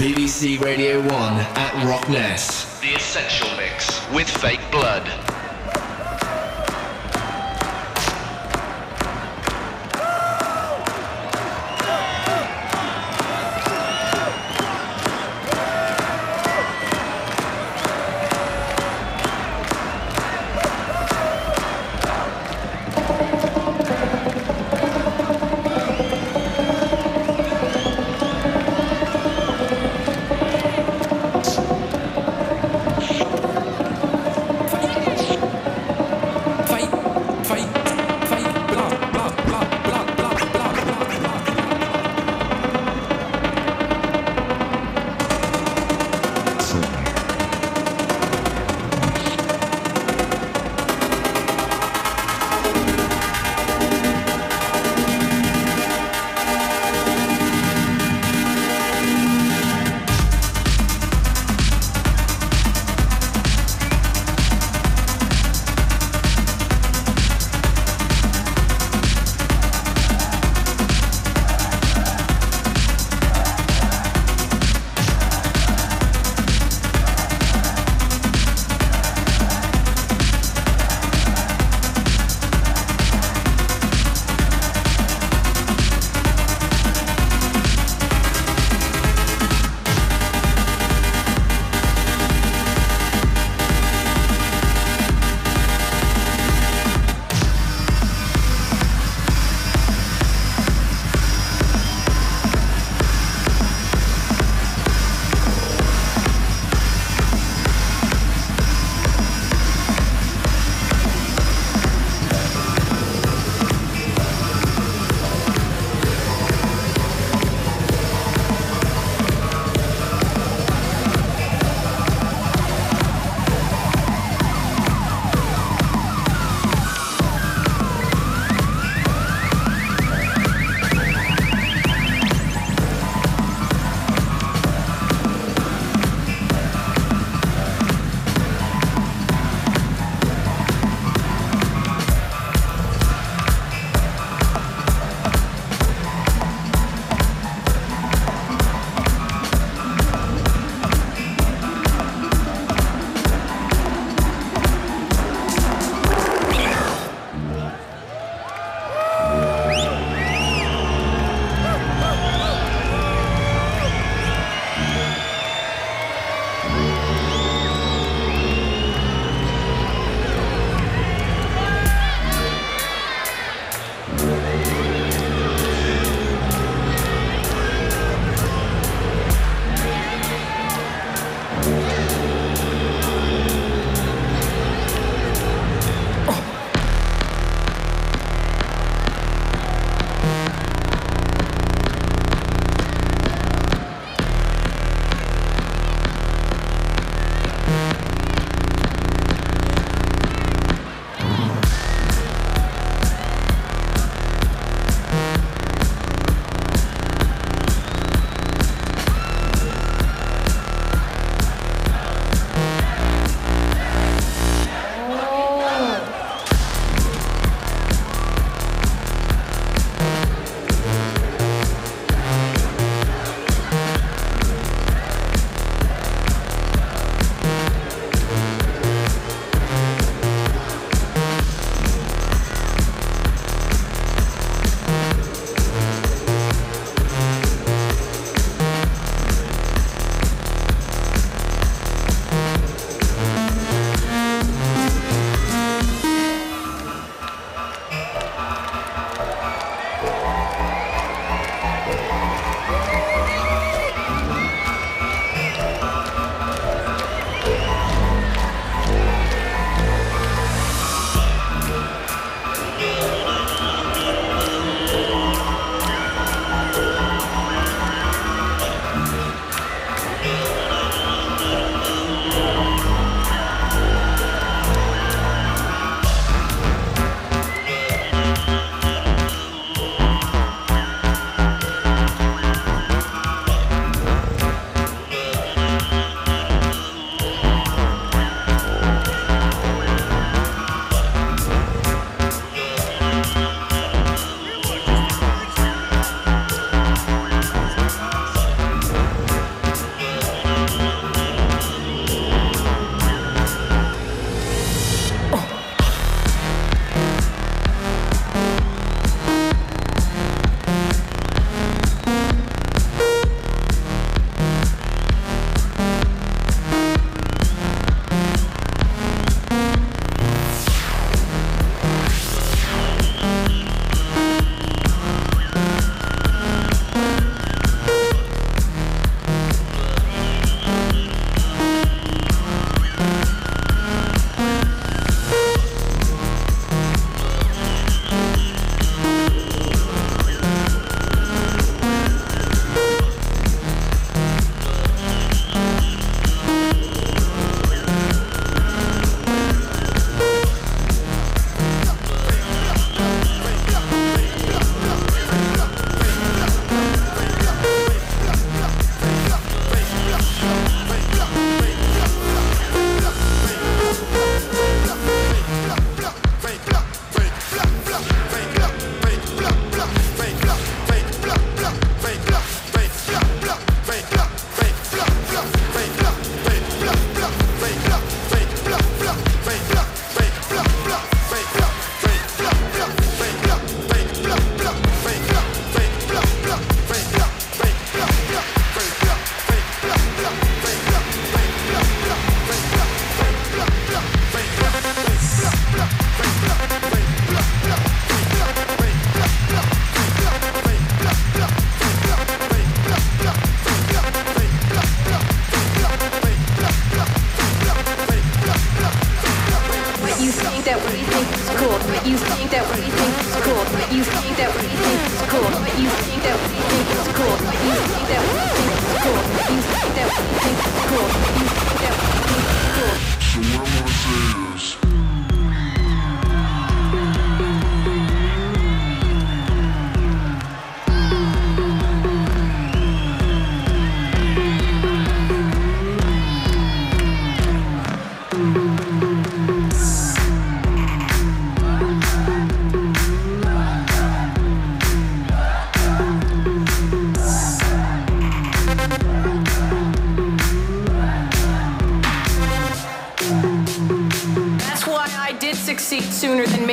BBC Radio 1 at Rockness. The Essential Mix with Fake Blood.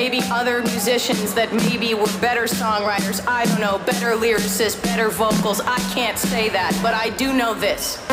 Musicians that maybe were better songwriters, I don't know, better lyricists, better vocals. I can't say that, but I do know this.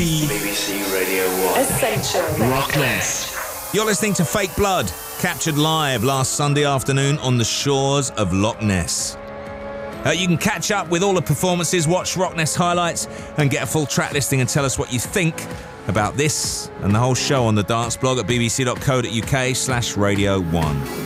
BBC. BBC Radio 1. Essential. Rockness. You're listening to Fake Blood, captured live last Sunday afternoon on the shores of Loch Ness. Uh, you can catch up with all the performances, watch Rockness highlights, and get a full track listing and tell us what you think about this and the whole show on the dance blog at bbc.co.uk slash radio 1.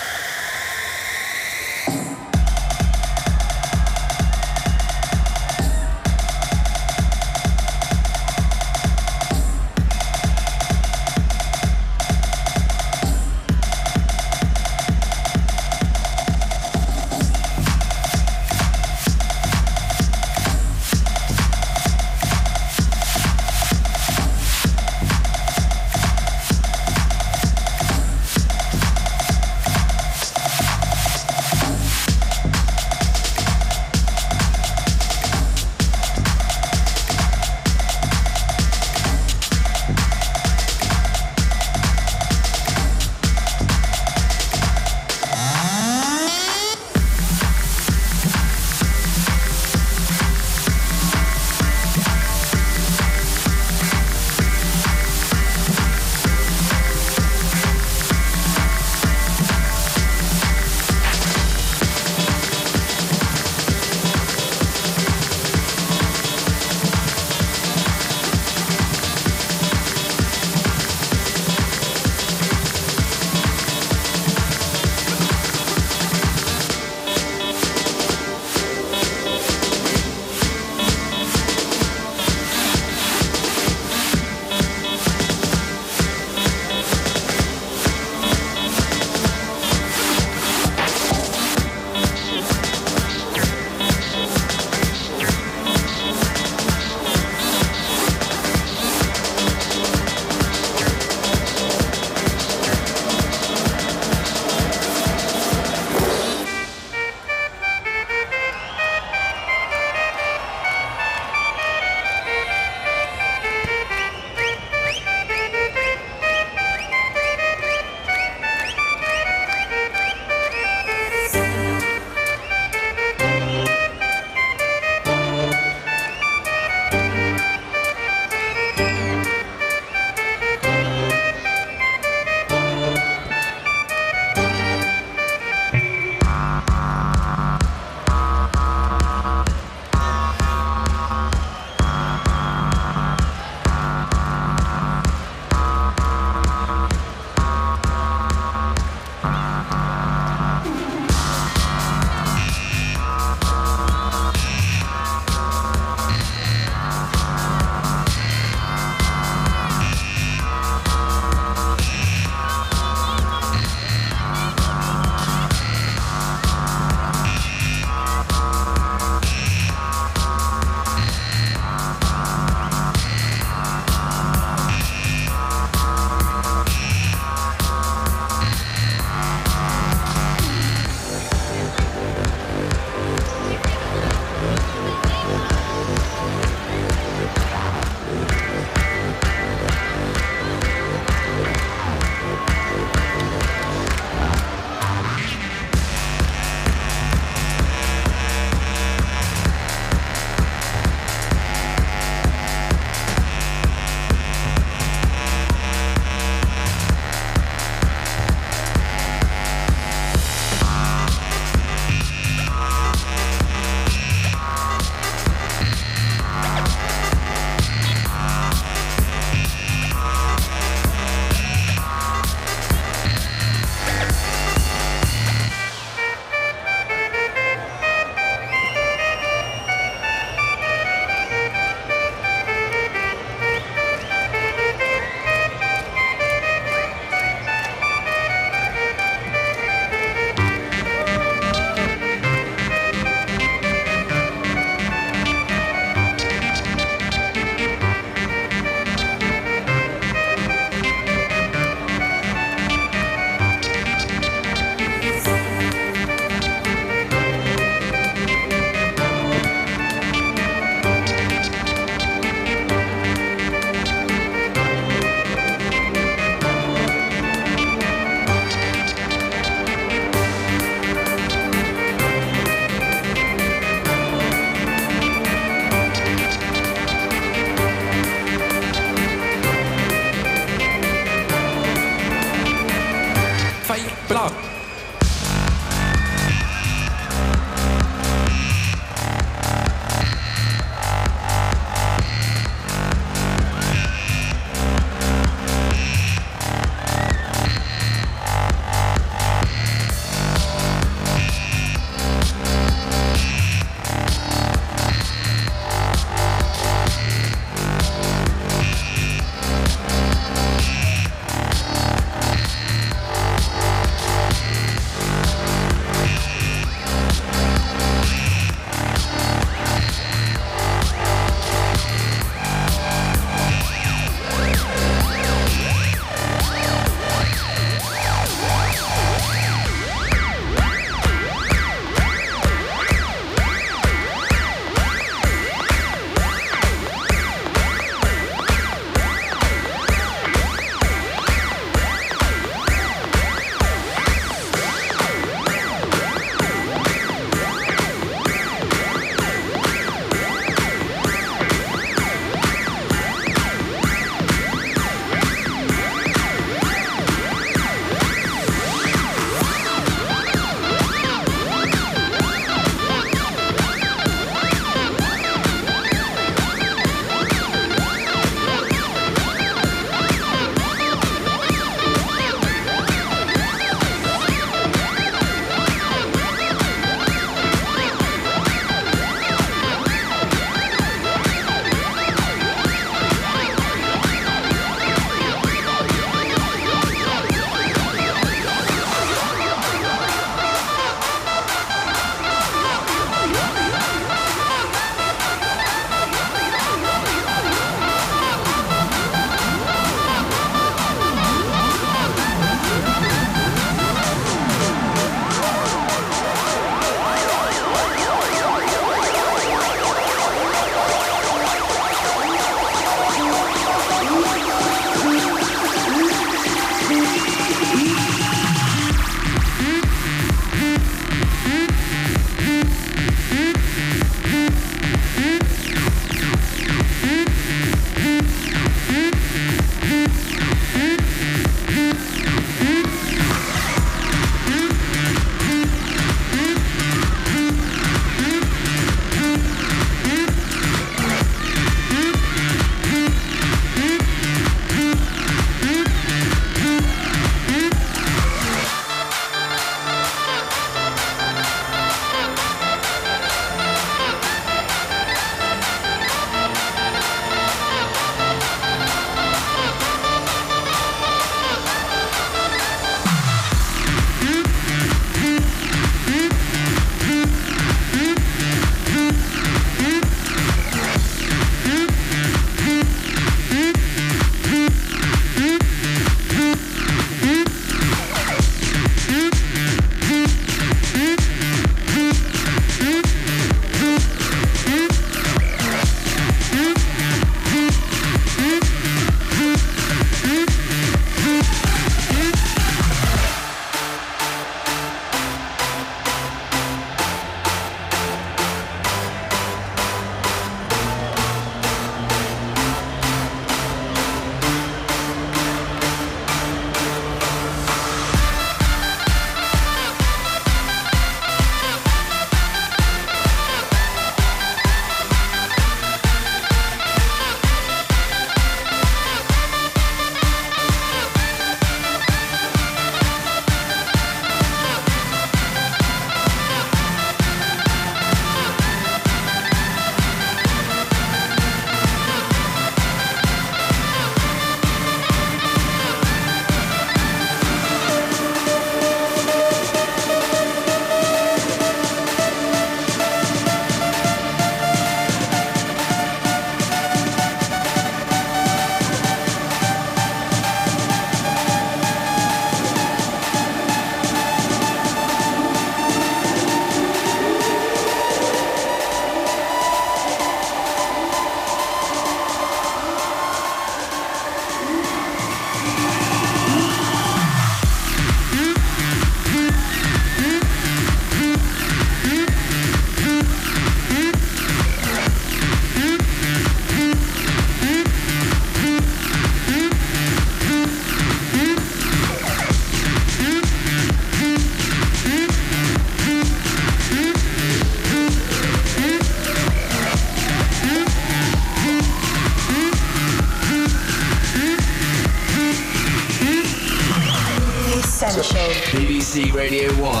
BBC Radio 1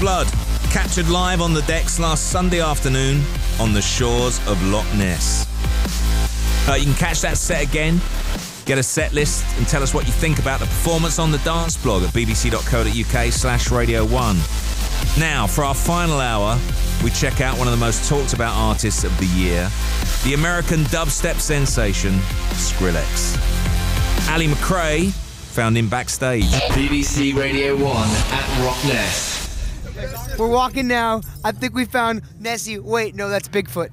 Blood, captured live on the decks last Sunday afternoon on the shores of Loch Ness. Uh, you can catch that set again, get a set list, and tell us what you think about the performance on the dance blog at bbc.co.uk slash radio 1. Now, for our final hour, we check out one of the most talked about artists of the year, the American dubstep sensation, Skrillex. Ally McCrae found him backstage. BBC Radio 1 at Rockness. We're walking now. I think we found Nessie. Wait, no, that's Bigfoot.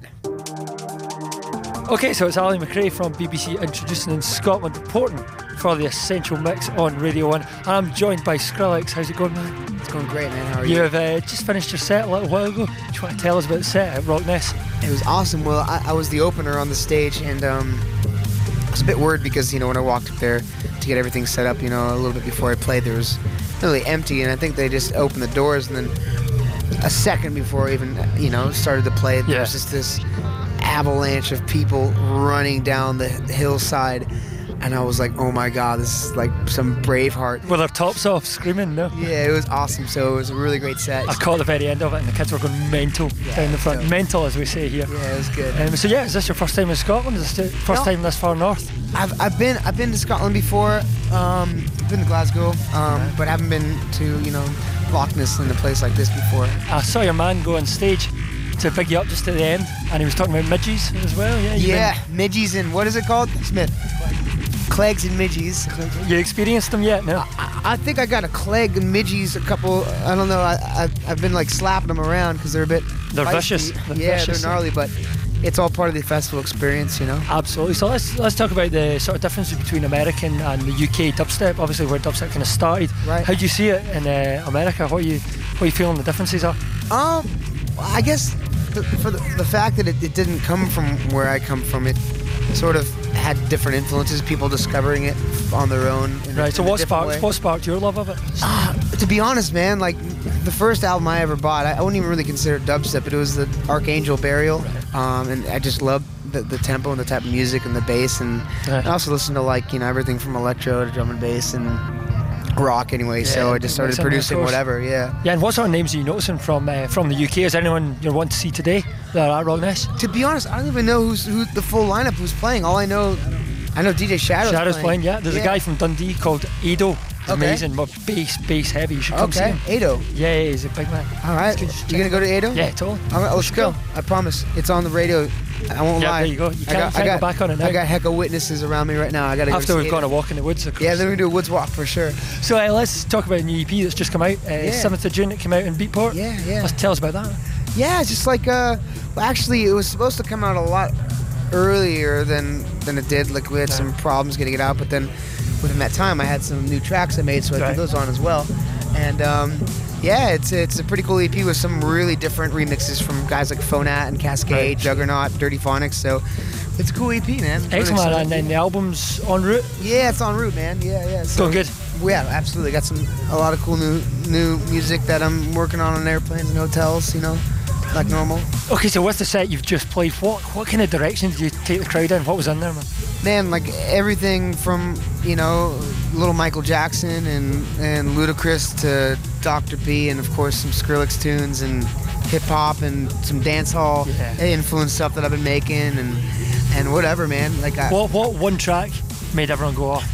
Okay, so it's Ally McCrae from BBC Introducing in Scotland reporting for the Essential Mix on Radio 1. And I'm joined by Skrillex. How's it going, man? It's going great, man. How are you? You've uh, just finished your set a little while ago. Do you want to tell us about the set at Rockness? It was awesome. Well, I, I was the opener on the stage, and um, I was a bit worried because, you know, when I walked up there to get everything set up, you know, a little bit before I played, there was really empty, and I think they just opened the doors, and then a second before I even, you know, started to play, there Yeah. was just this avalanche of people running down the hillside, and I was like, oh my god, this is like some Braveheart. With their tops off, screaming, no? Yeah, it was awesome. So it was a really great set. I caught the very end of it, and the kids were going mental down the front. Mental, as we say here. Yeah, it was good. Um, so yeah, is this your first time in Scotland? Is this the first No. time this far north? I've, I've been I've been to Scotland before. Um, been to Glasgow, um, but haven't been to you know Loch Ness in a place like this before. I saw your man go on stage to pick you up just at the end, and he was talking about midges as well. Yeah, you Yeah, midgies and what is it called, Smith? Clegs and midgies. you experienced them yet? No. I, I think I got a cleg and midgies. A couple. I don't know. I, I I've been like slapping them around because they're a bit. They're feisty. vicious. They're yeah, vicious. they're gnarly, but it's all part of the festival experience, you know. Absolutely. So let's let's talk about the sort of differences between American and the UK dubstep. Obviously, where dubstep kind of started. Right. How do you see it in uh, America? What are you what are you feeling the differences are? Um, I guess the, for the, the fact that it, it didn't come from where I come from, it sort of had different influences. People discovering it on their own. Right. So what sparked way. what sparked your love of it? To be honest, man, like the first album I ever bought, I, I wouldn't even really consider it dubstep, but it was the Archangel Burial, um, and I just love the, the tempo and the type of music and the bass, and Right. I also listen to like you know everything from electro to drum and bass and rock anyway. so I just started producing whatever. Yeah. Yeah. And what sort of names are you noticing from uh, from the UK? Is anyone you want to see today that are at Rockness? To be honest, I don't even know who's who the full lineup who's playing. All I know, I know DJ Shadow's, Shadow's playing. Yeah. There's a guy from Dundee called Ado. Okay. Amazing, but bass, bass heavy. You should come see him. Ado. Yeah, yeah, he's a big man. All right, you gonna go to Ado? Yeah, totally. All right, let's should go. go. I promise. It's on the radio. I won't Yeah, lie. there you go. You I got, I go got, back on it now. I got heck of witnesses around me right now. I gotta go After see we've gone a walk in the woods, of course. Yeah, then we do a woods walk for sure. So uh, let's talk about a new EP that's just come out. Uh, Yeah. 7th of June it came out in Beatport. Yeah, yeah. Let's tell us about that. Yeah, it's just like uh, well, actually, it was supposed to come out a lot earlier than than it did. Like we had some problems getting it out, but then within that time, I had some new tracks I made, so I Right. put those on as well. And um, yeah, it's it's a pretty cool EP with some really different remixes from guys like Phonat and Kaskade, Right. Juggernaut, Dirtyphonics. So it's a cool EP, man. Really Excellent. excited. And then the album's en route. Yeah, it's en route, man. Yeah, yeah. So, Going good. Yeah, absolutely. Got some a lot of cool new new music that I'm working on on airplanes and hotels. You know, like normal. Okay, so with the set you've just played, what what kind of direction did you take the crowd in? What was in there, man? Man, like everything from you know little Michael Jackson and and Ludacris to Dr. P and of course some Skrillex tunes and hip hop and some dance hall Yeah. influence stuff that I've been making and and whatever, man. Like I, What what one track made everyone go off?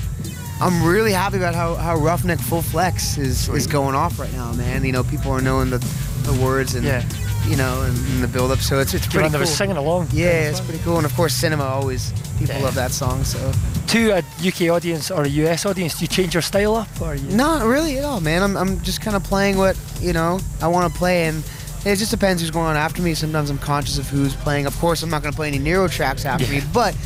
I'm really happy about how, how Ruffneck Full Flex is, is going off right now, man. You know, people are knowing the, the words and Yeah. You know and, and the build up, so it's it's pretty Everyone cool. was singing along. yeah, it's pretty cool, and of course, cinema always people Yeah. love that song. So To a UK audience or a US audience, do you change your style up or you? not really at all, man. I'm I'm just kind of playing what you know I want to play, and it just depends who's going on after me. Sometimes I'm conscious of who's playing. Of course, I'm not going to play any Nero tracks after Yeah. me, but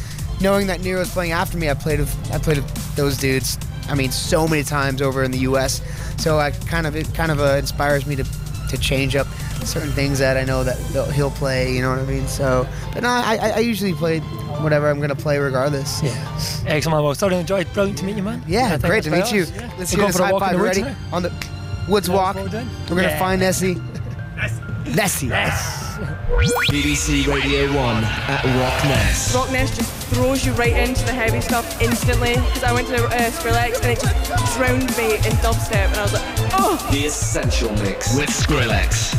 knowing that Nero's playing after me, I played with I played with those dudes. I mean, so many times over in the U.S. So I kind of it kind of uh, inspires me to to change up certain things that I know that he'll play. You know what I mean? So, but no, I I- I usually play whatever I'm going to play regardless. Yeah. Excellent. Well, thoroughly enjoyed. Brilliant to meet you, man. Yeah, I think great to that's meet you. about yeah. Let's We're hear this for a high walk in five the woods ready now? on the woods walk. we're? We're gonna Yeah. find Nessie. Nessie. BBC Radio 1 at Rockness. Rockness just throws you right into the heavy stuff instantly. Because I went to uh, Skrillex and it just drowned me in dubstep, and I was like, oh. The Essential Mix with Skrillex.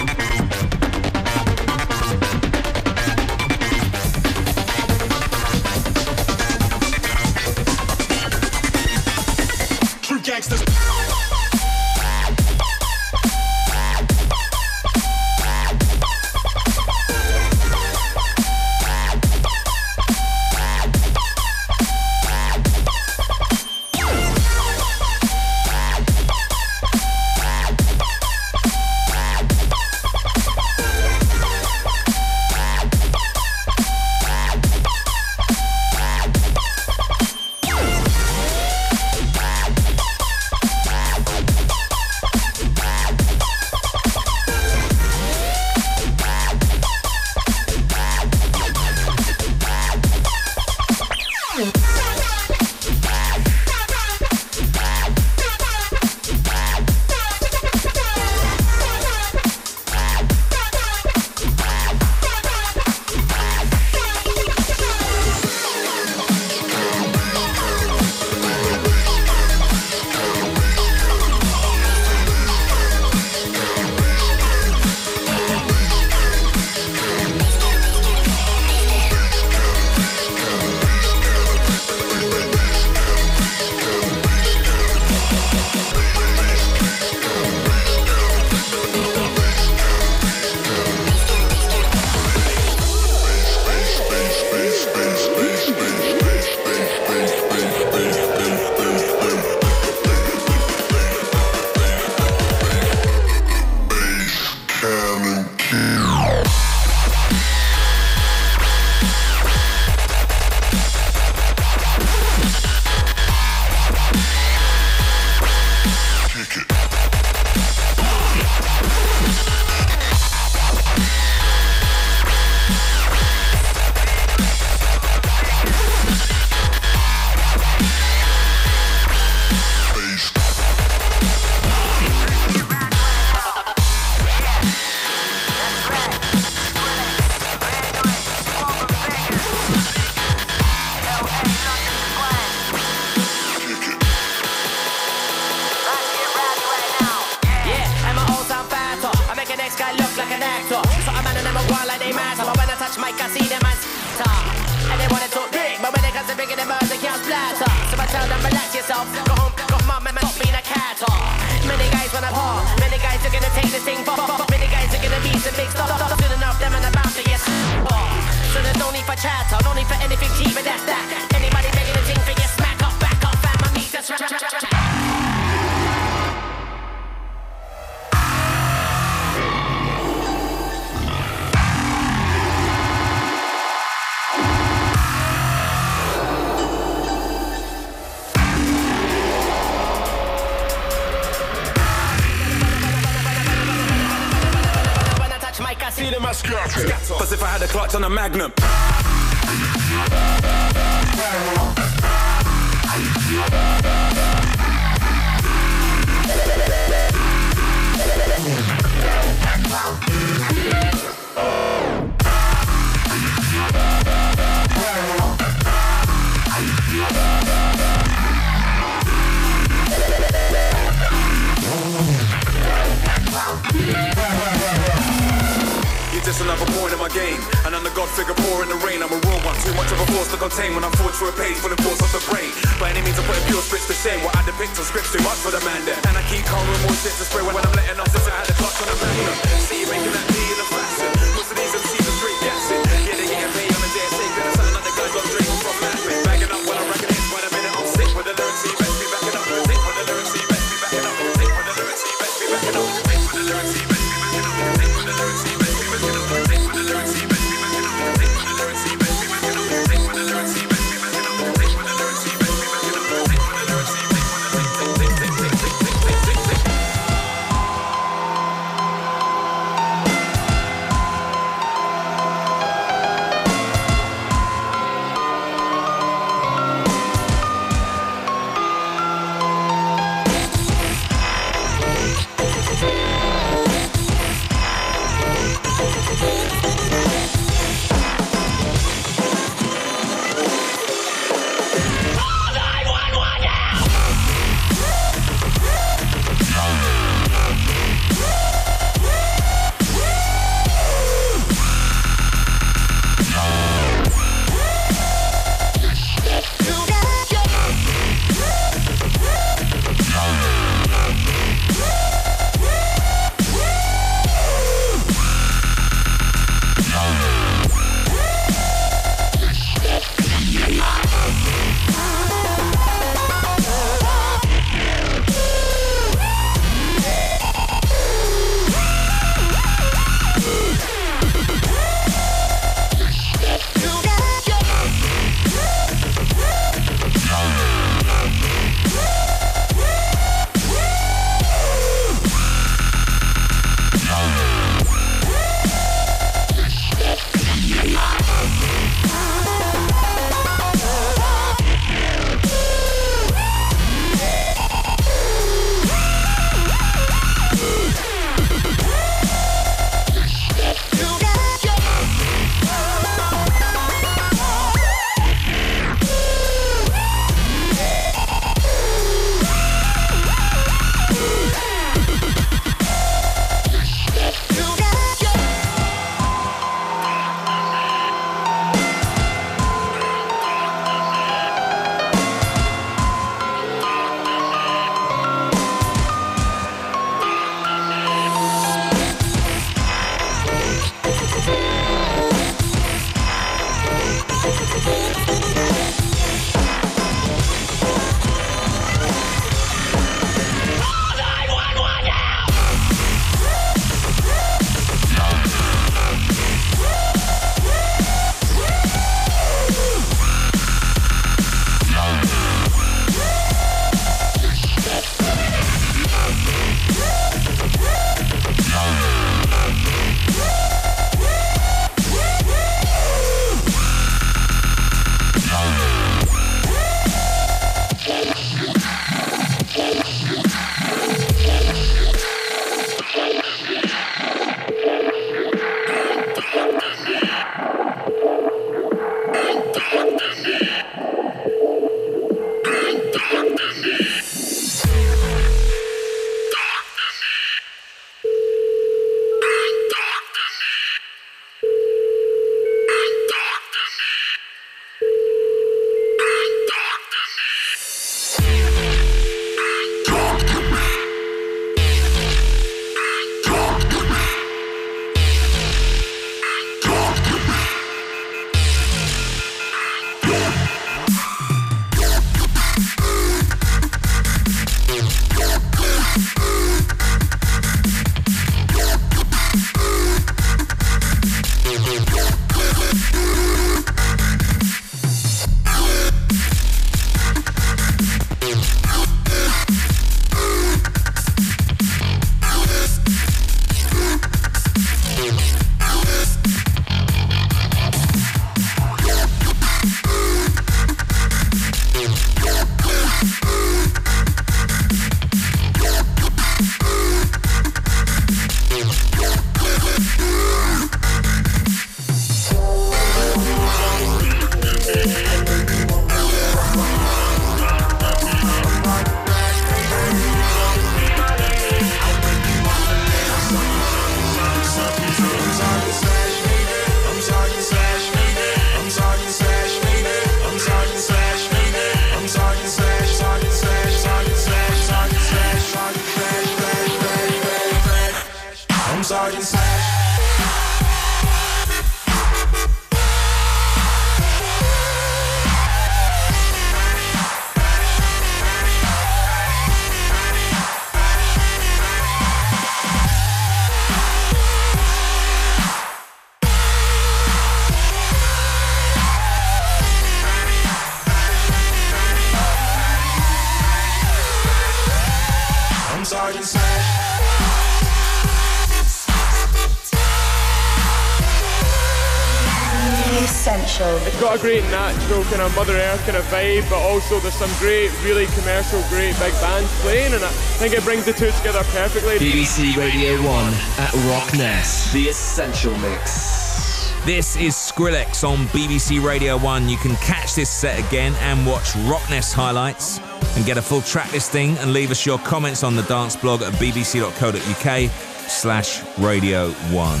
Kind of Mother Earth kind of vibe, but also there's some great, really commercial, great big bands playing, and I think it brings the two together perfectly. BBC Radio 1 at Rockness. The Essential Mix. This is Skrillex on BBC Radio 1. You can catch this set again and watch Rockness highlights and get a full track listing and leave us your comments on the dance blog at bbc.co.uk slash radio 1.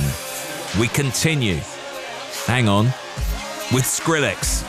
We continue. Hang on. With Skrillex.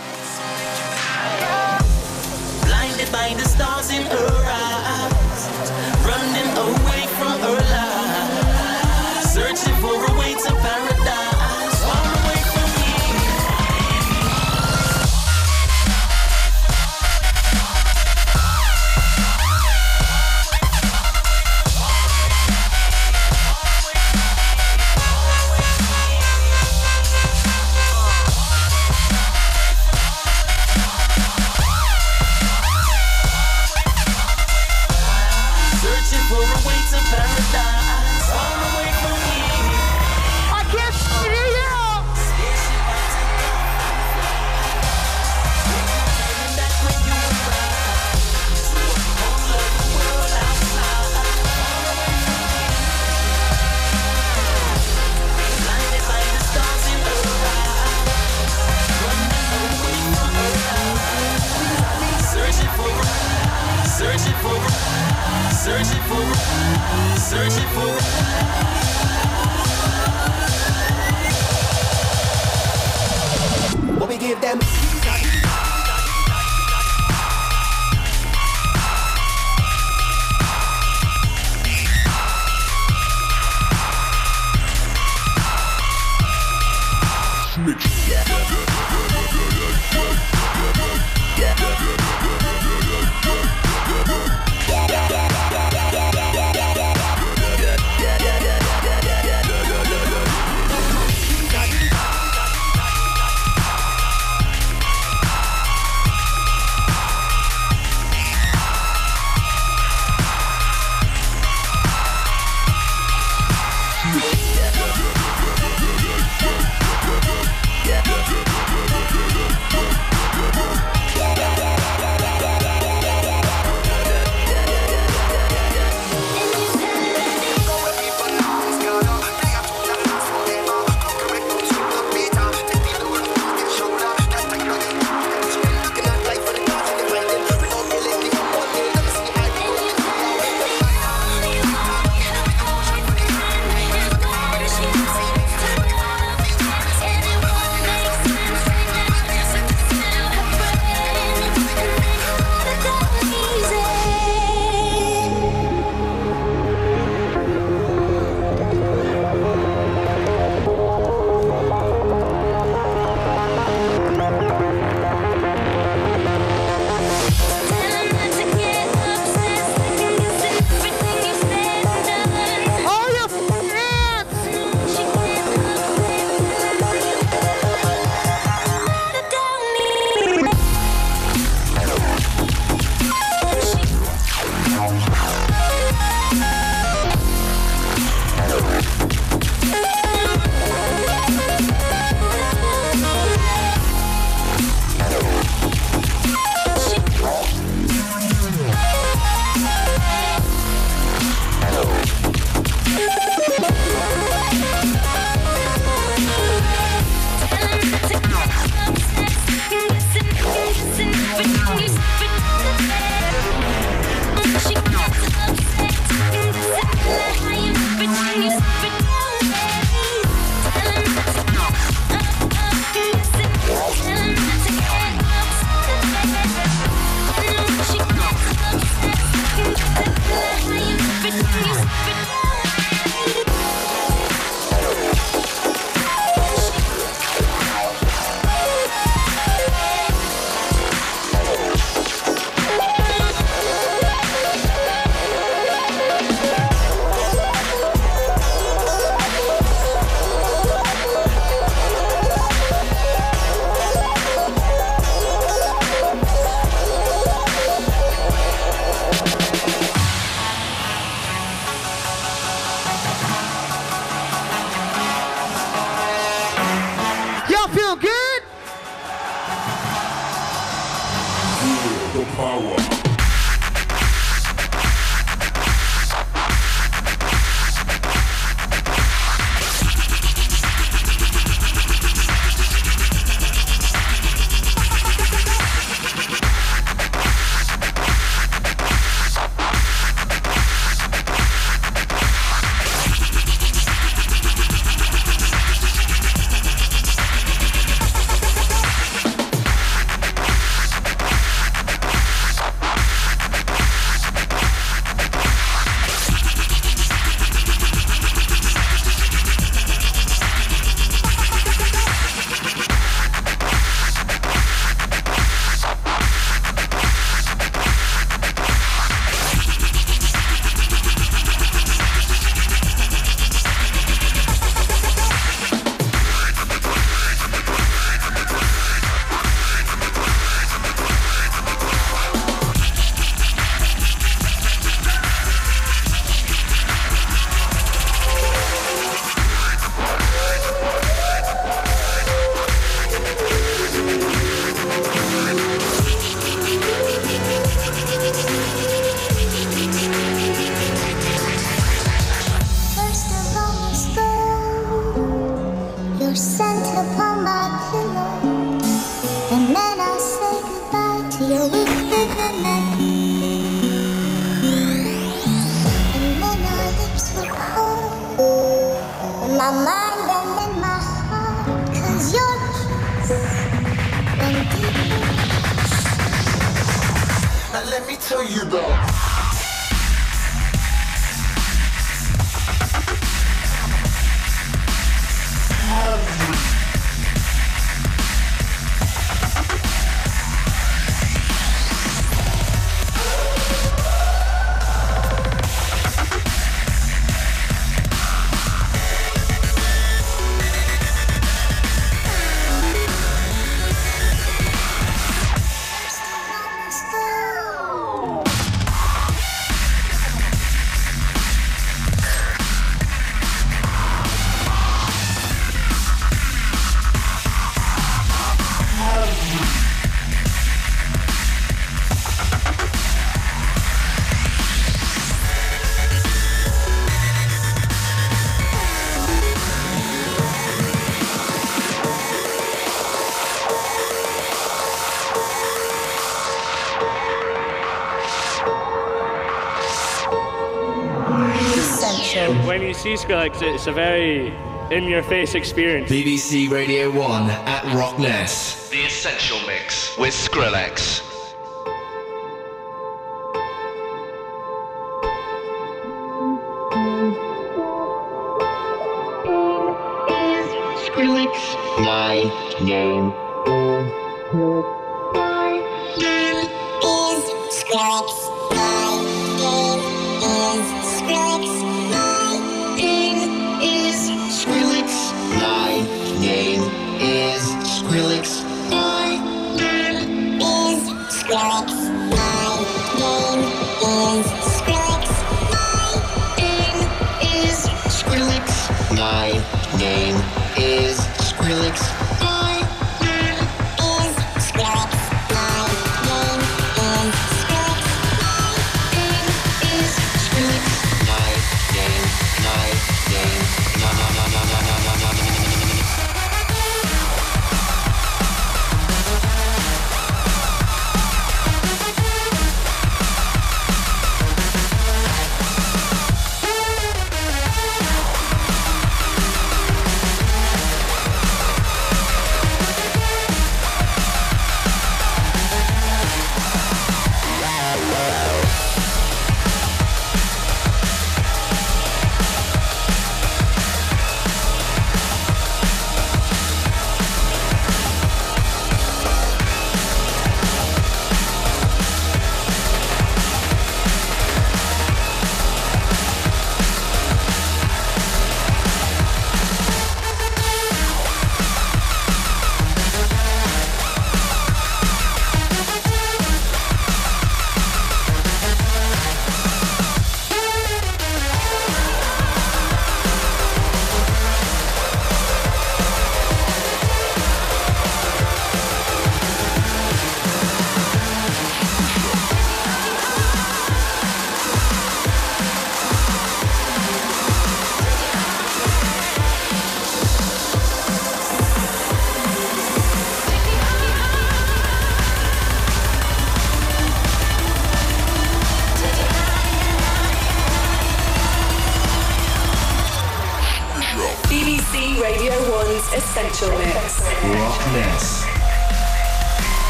see Skrillex, it's a very in-your-face experience. BBC Radio 1 at Rockness. The Essential Mix with Skrillex.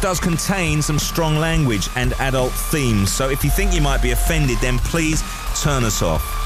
Does contain some strong language and adult themes, so if you think you might be offended, then please turn us off.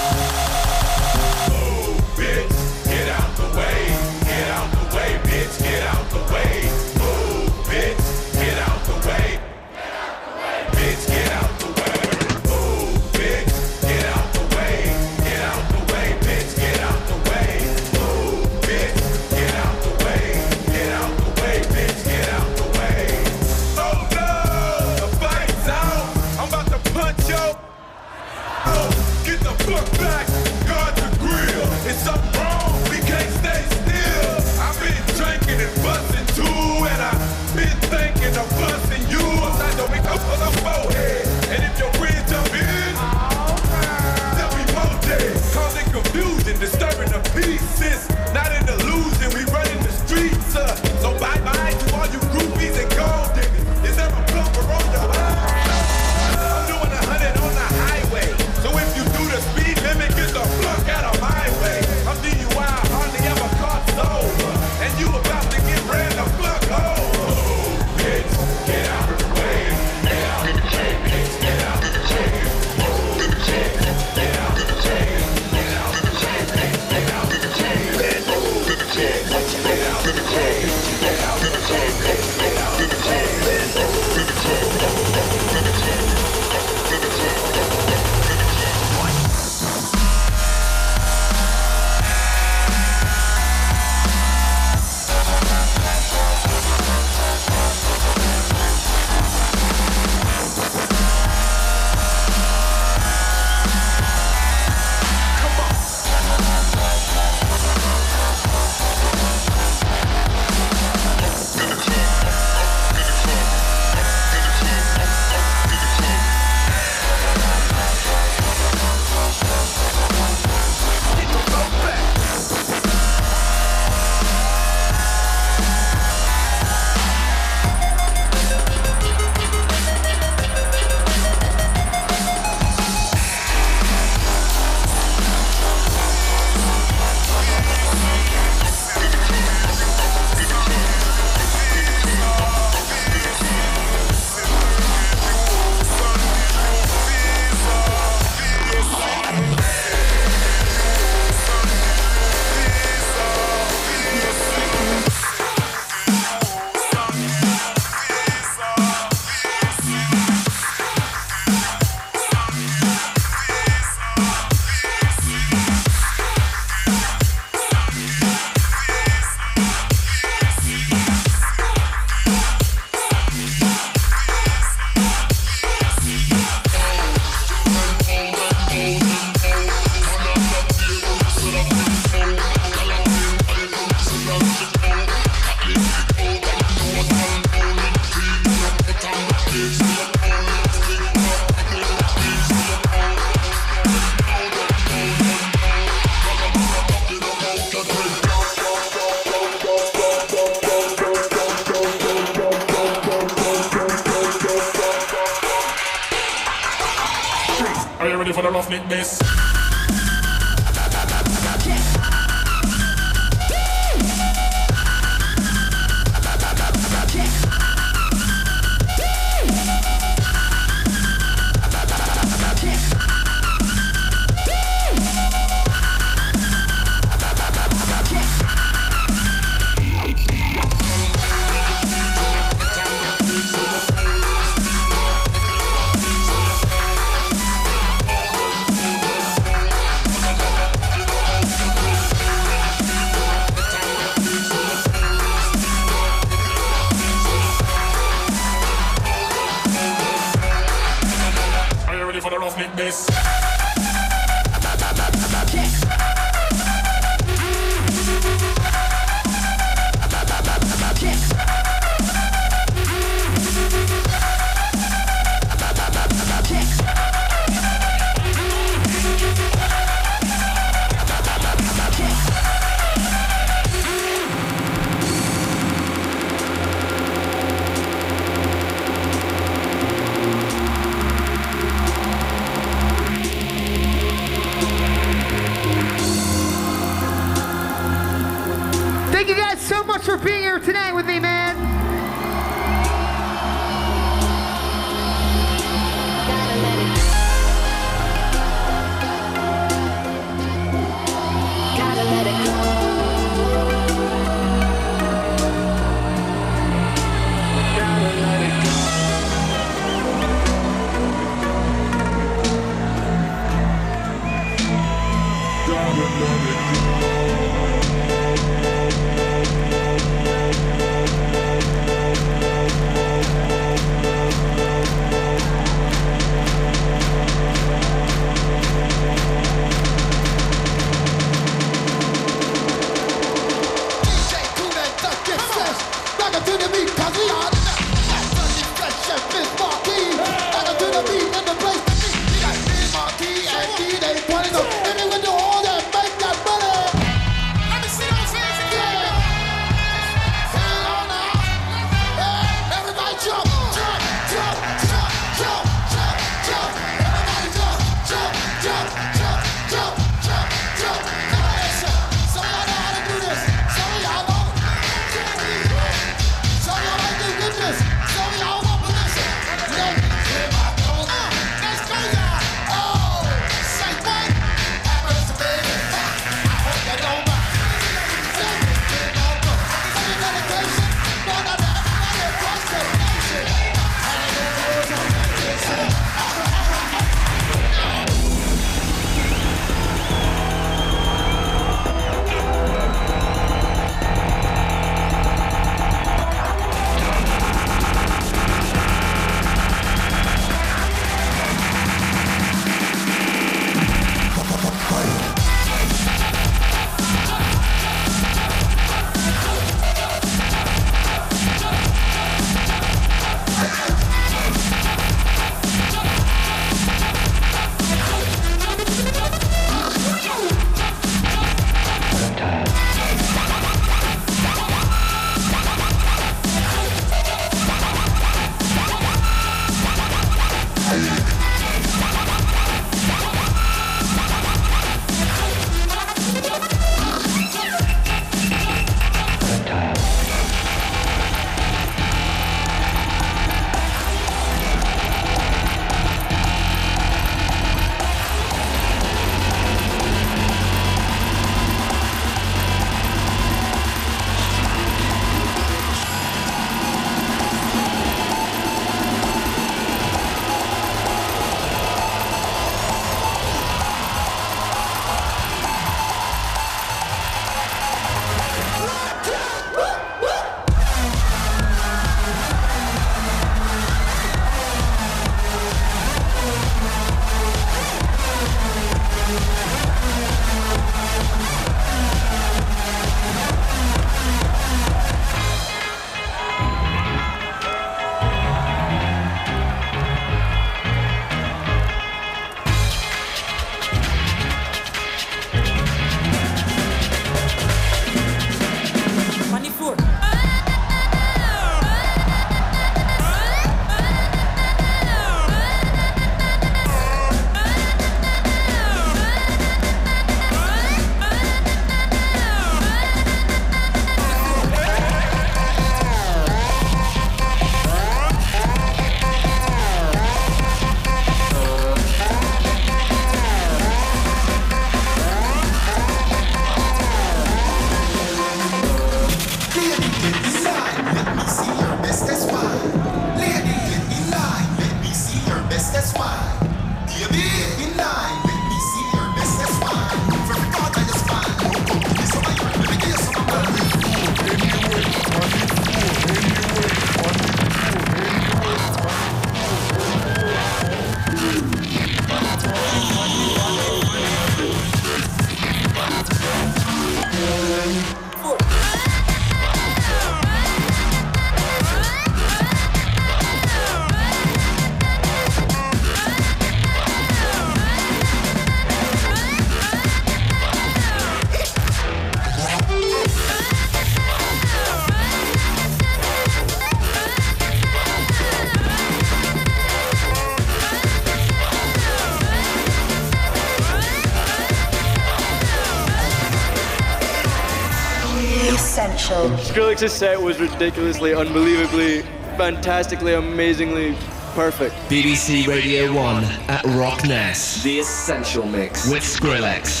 Skrillex's set was ridiculously, unbelievably, fantastically, amazingly perfect. BBC Radio 1 at Rockness. The Essential Mix. With Skrillex.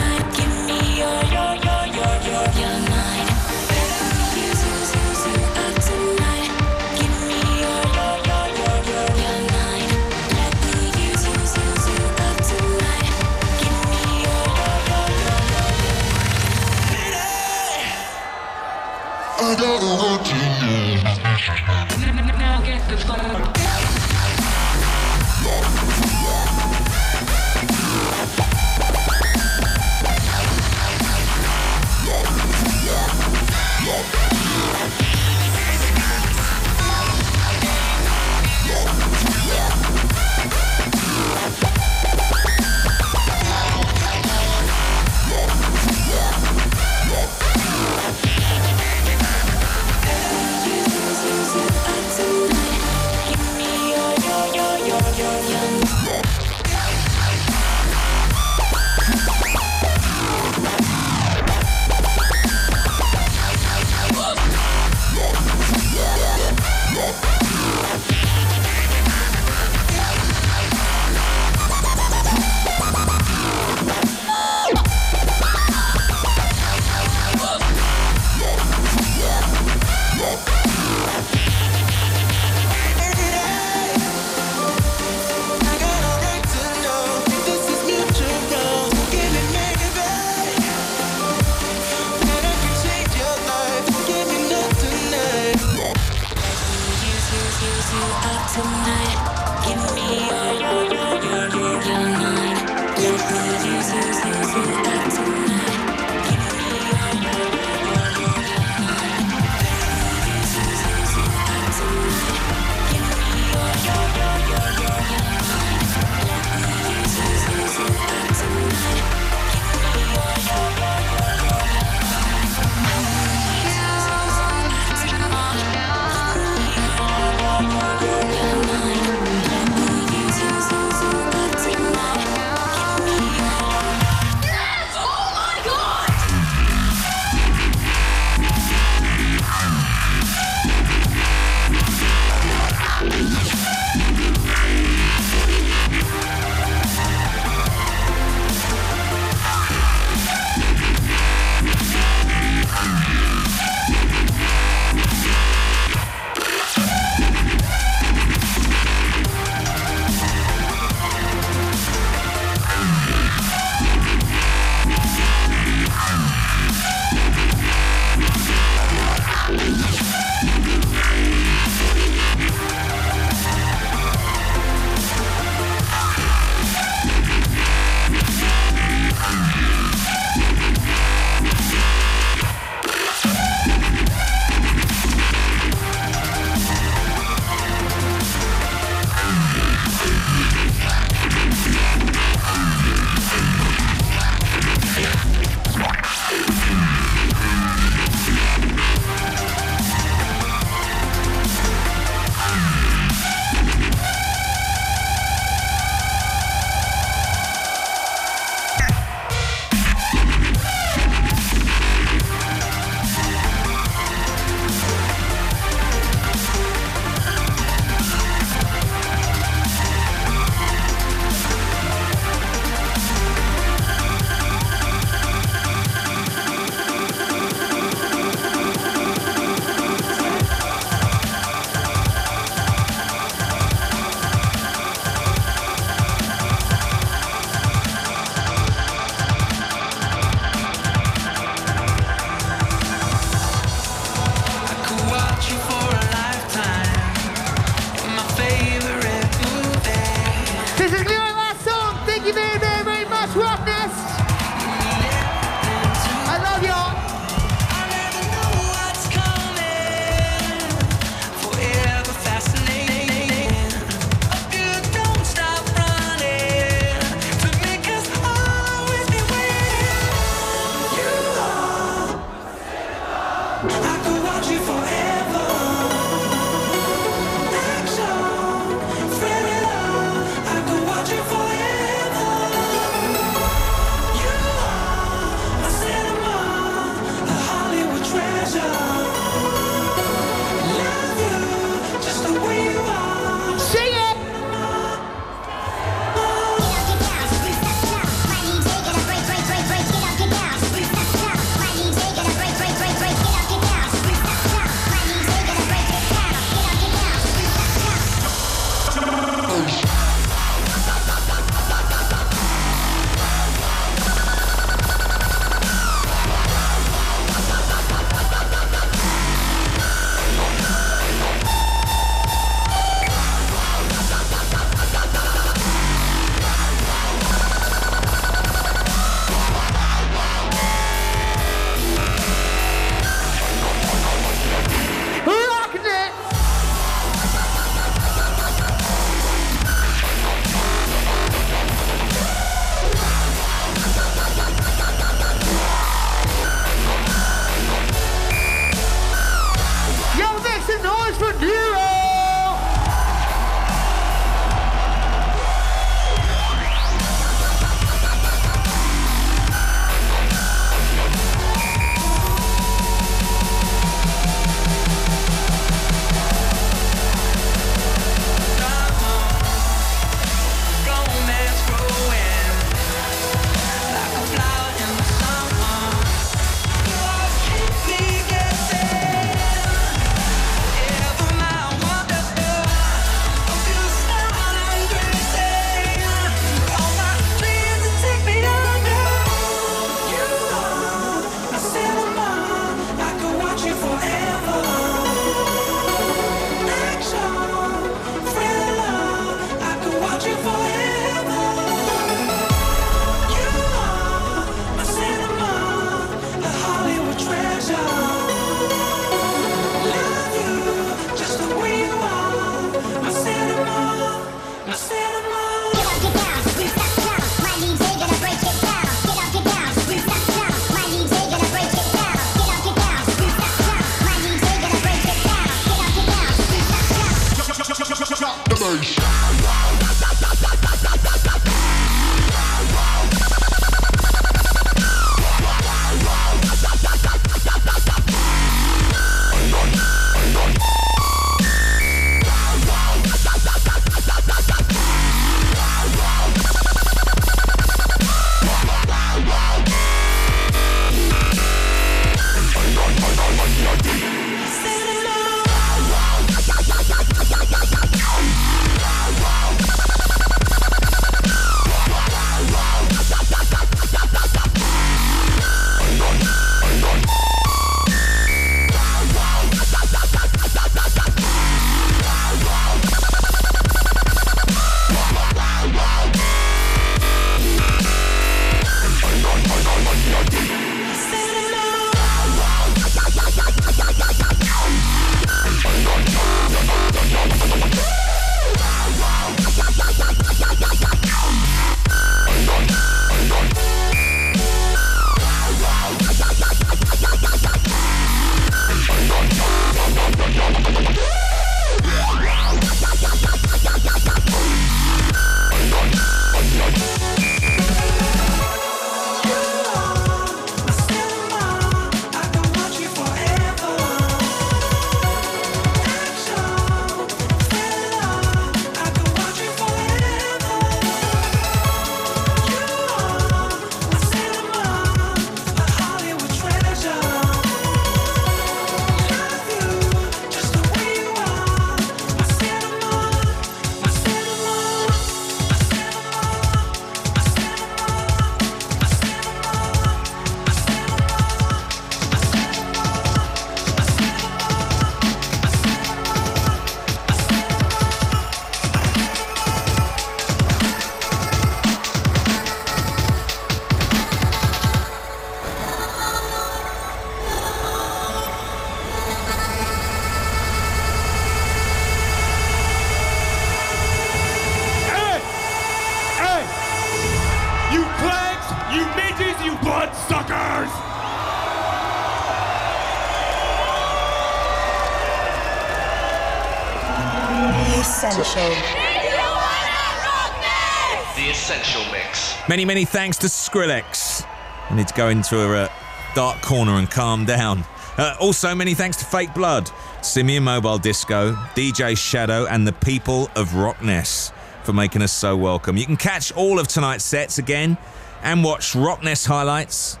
Many, many thanks to Skrillex. I need to go into a dark corner and calm down. Uh, also, many thanks to Fake Blood, Simian Mobile Disco, DJ Shadow, and the people of Rockness for making us so welcome. You can catch all of tonight's sets again and watch Rockness highlights.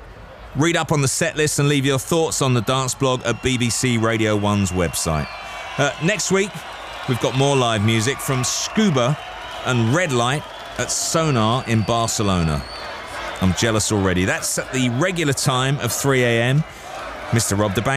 Read up on the set list and leave your thoughts on the dance blog at BBC Radio 1's website. Uh, next week, we've got more live music from Scuba and Redlight at Sonar in Barcelona. I'm jealous already. That's at the regular time of 3 a.m. Mr. Rob da Bank.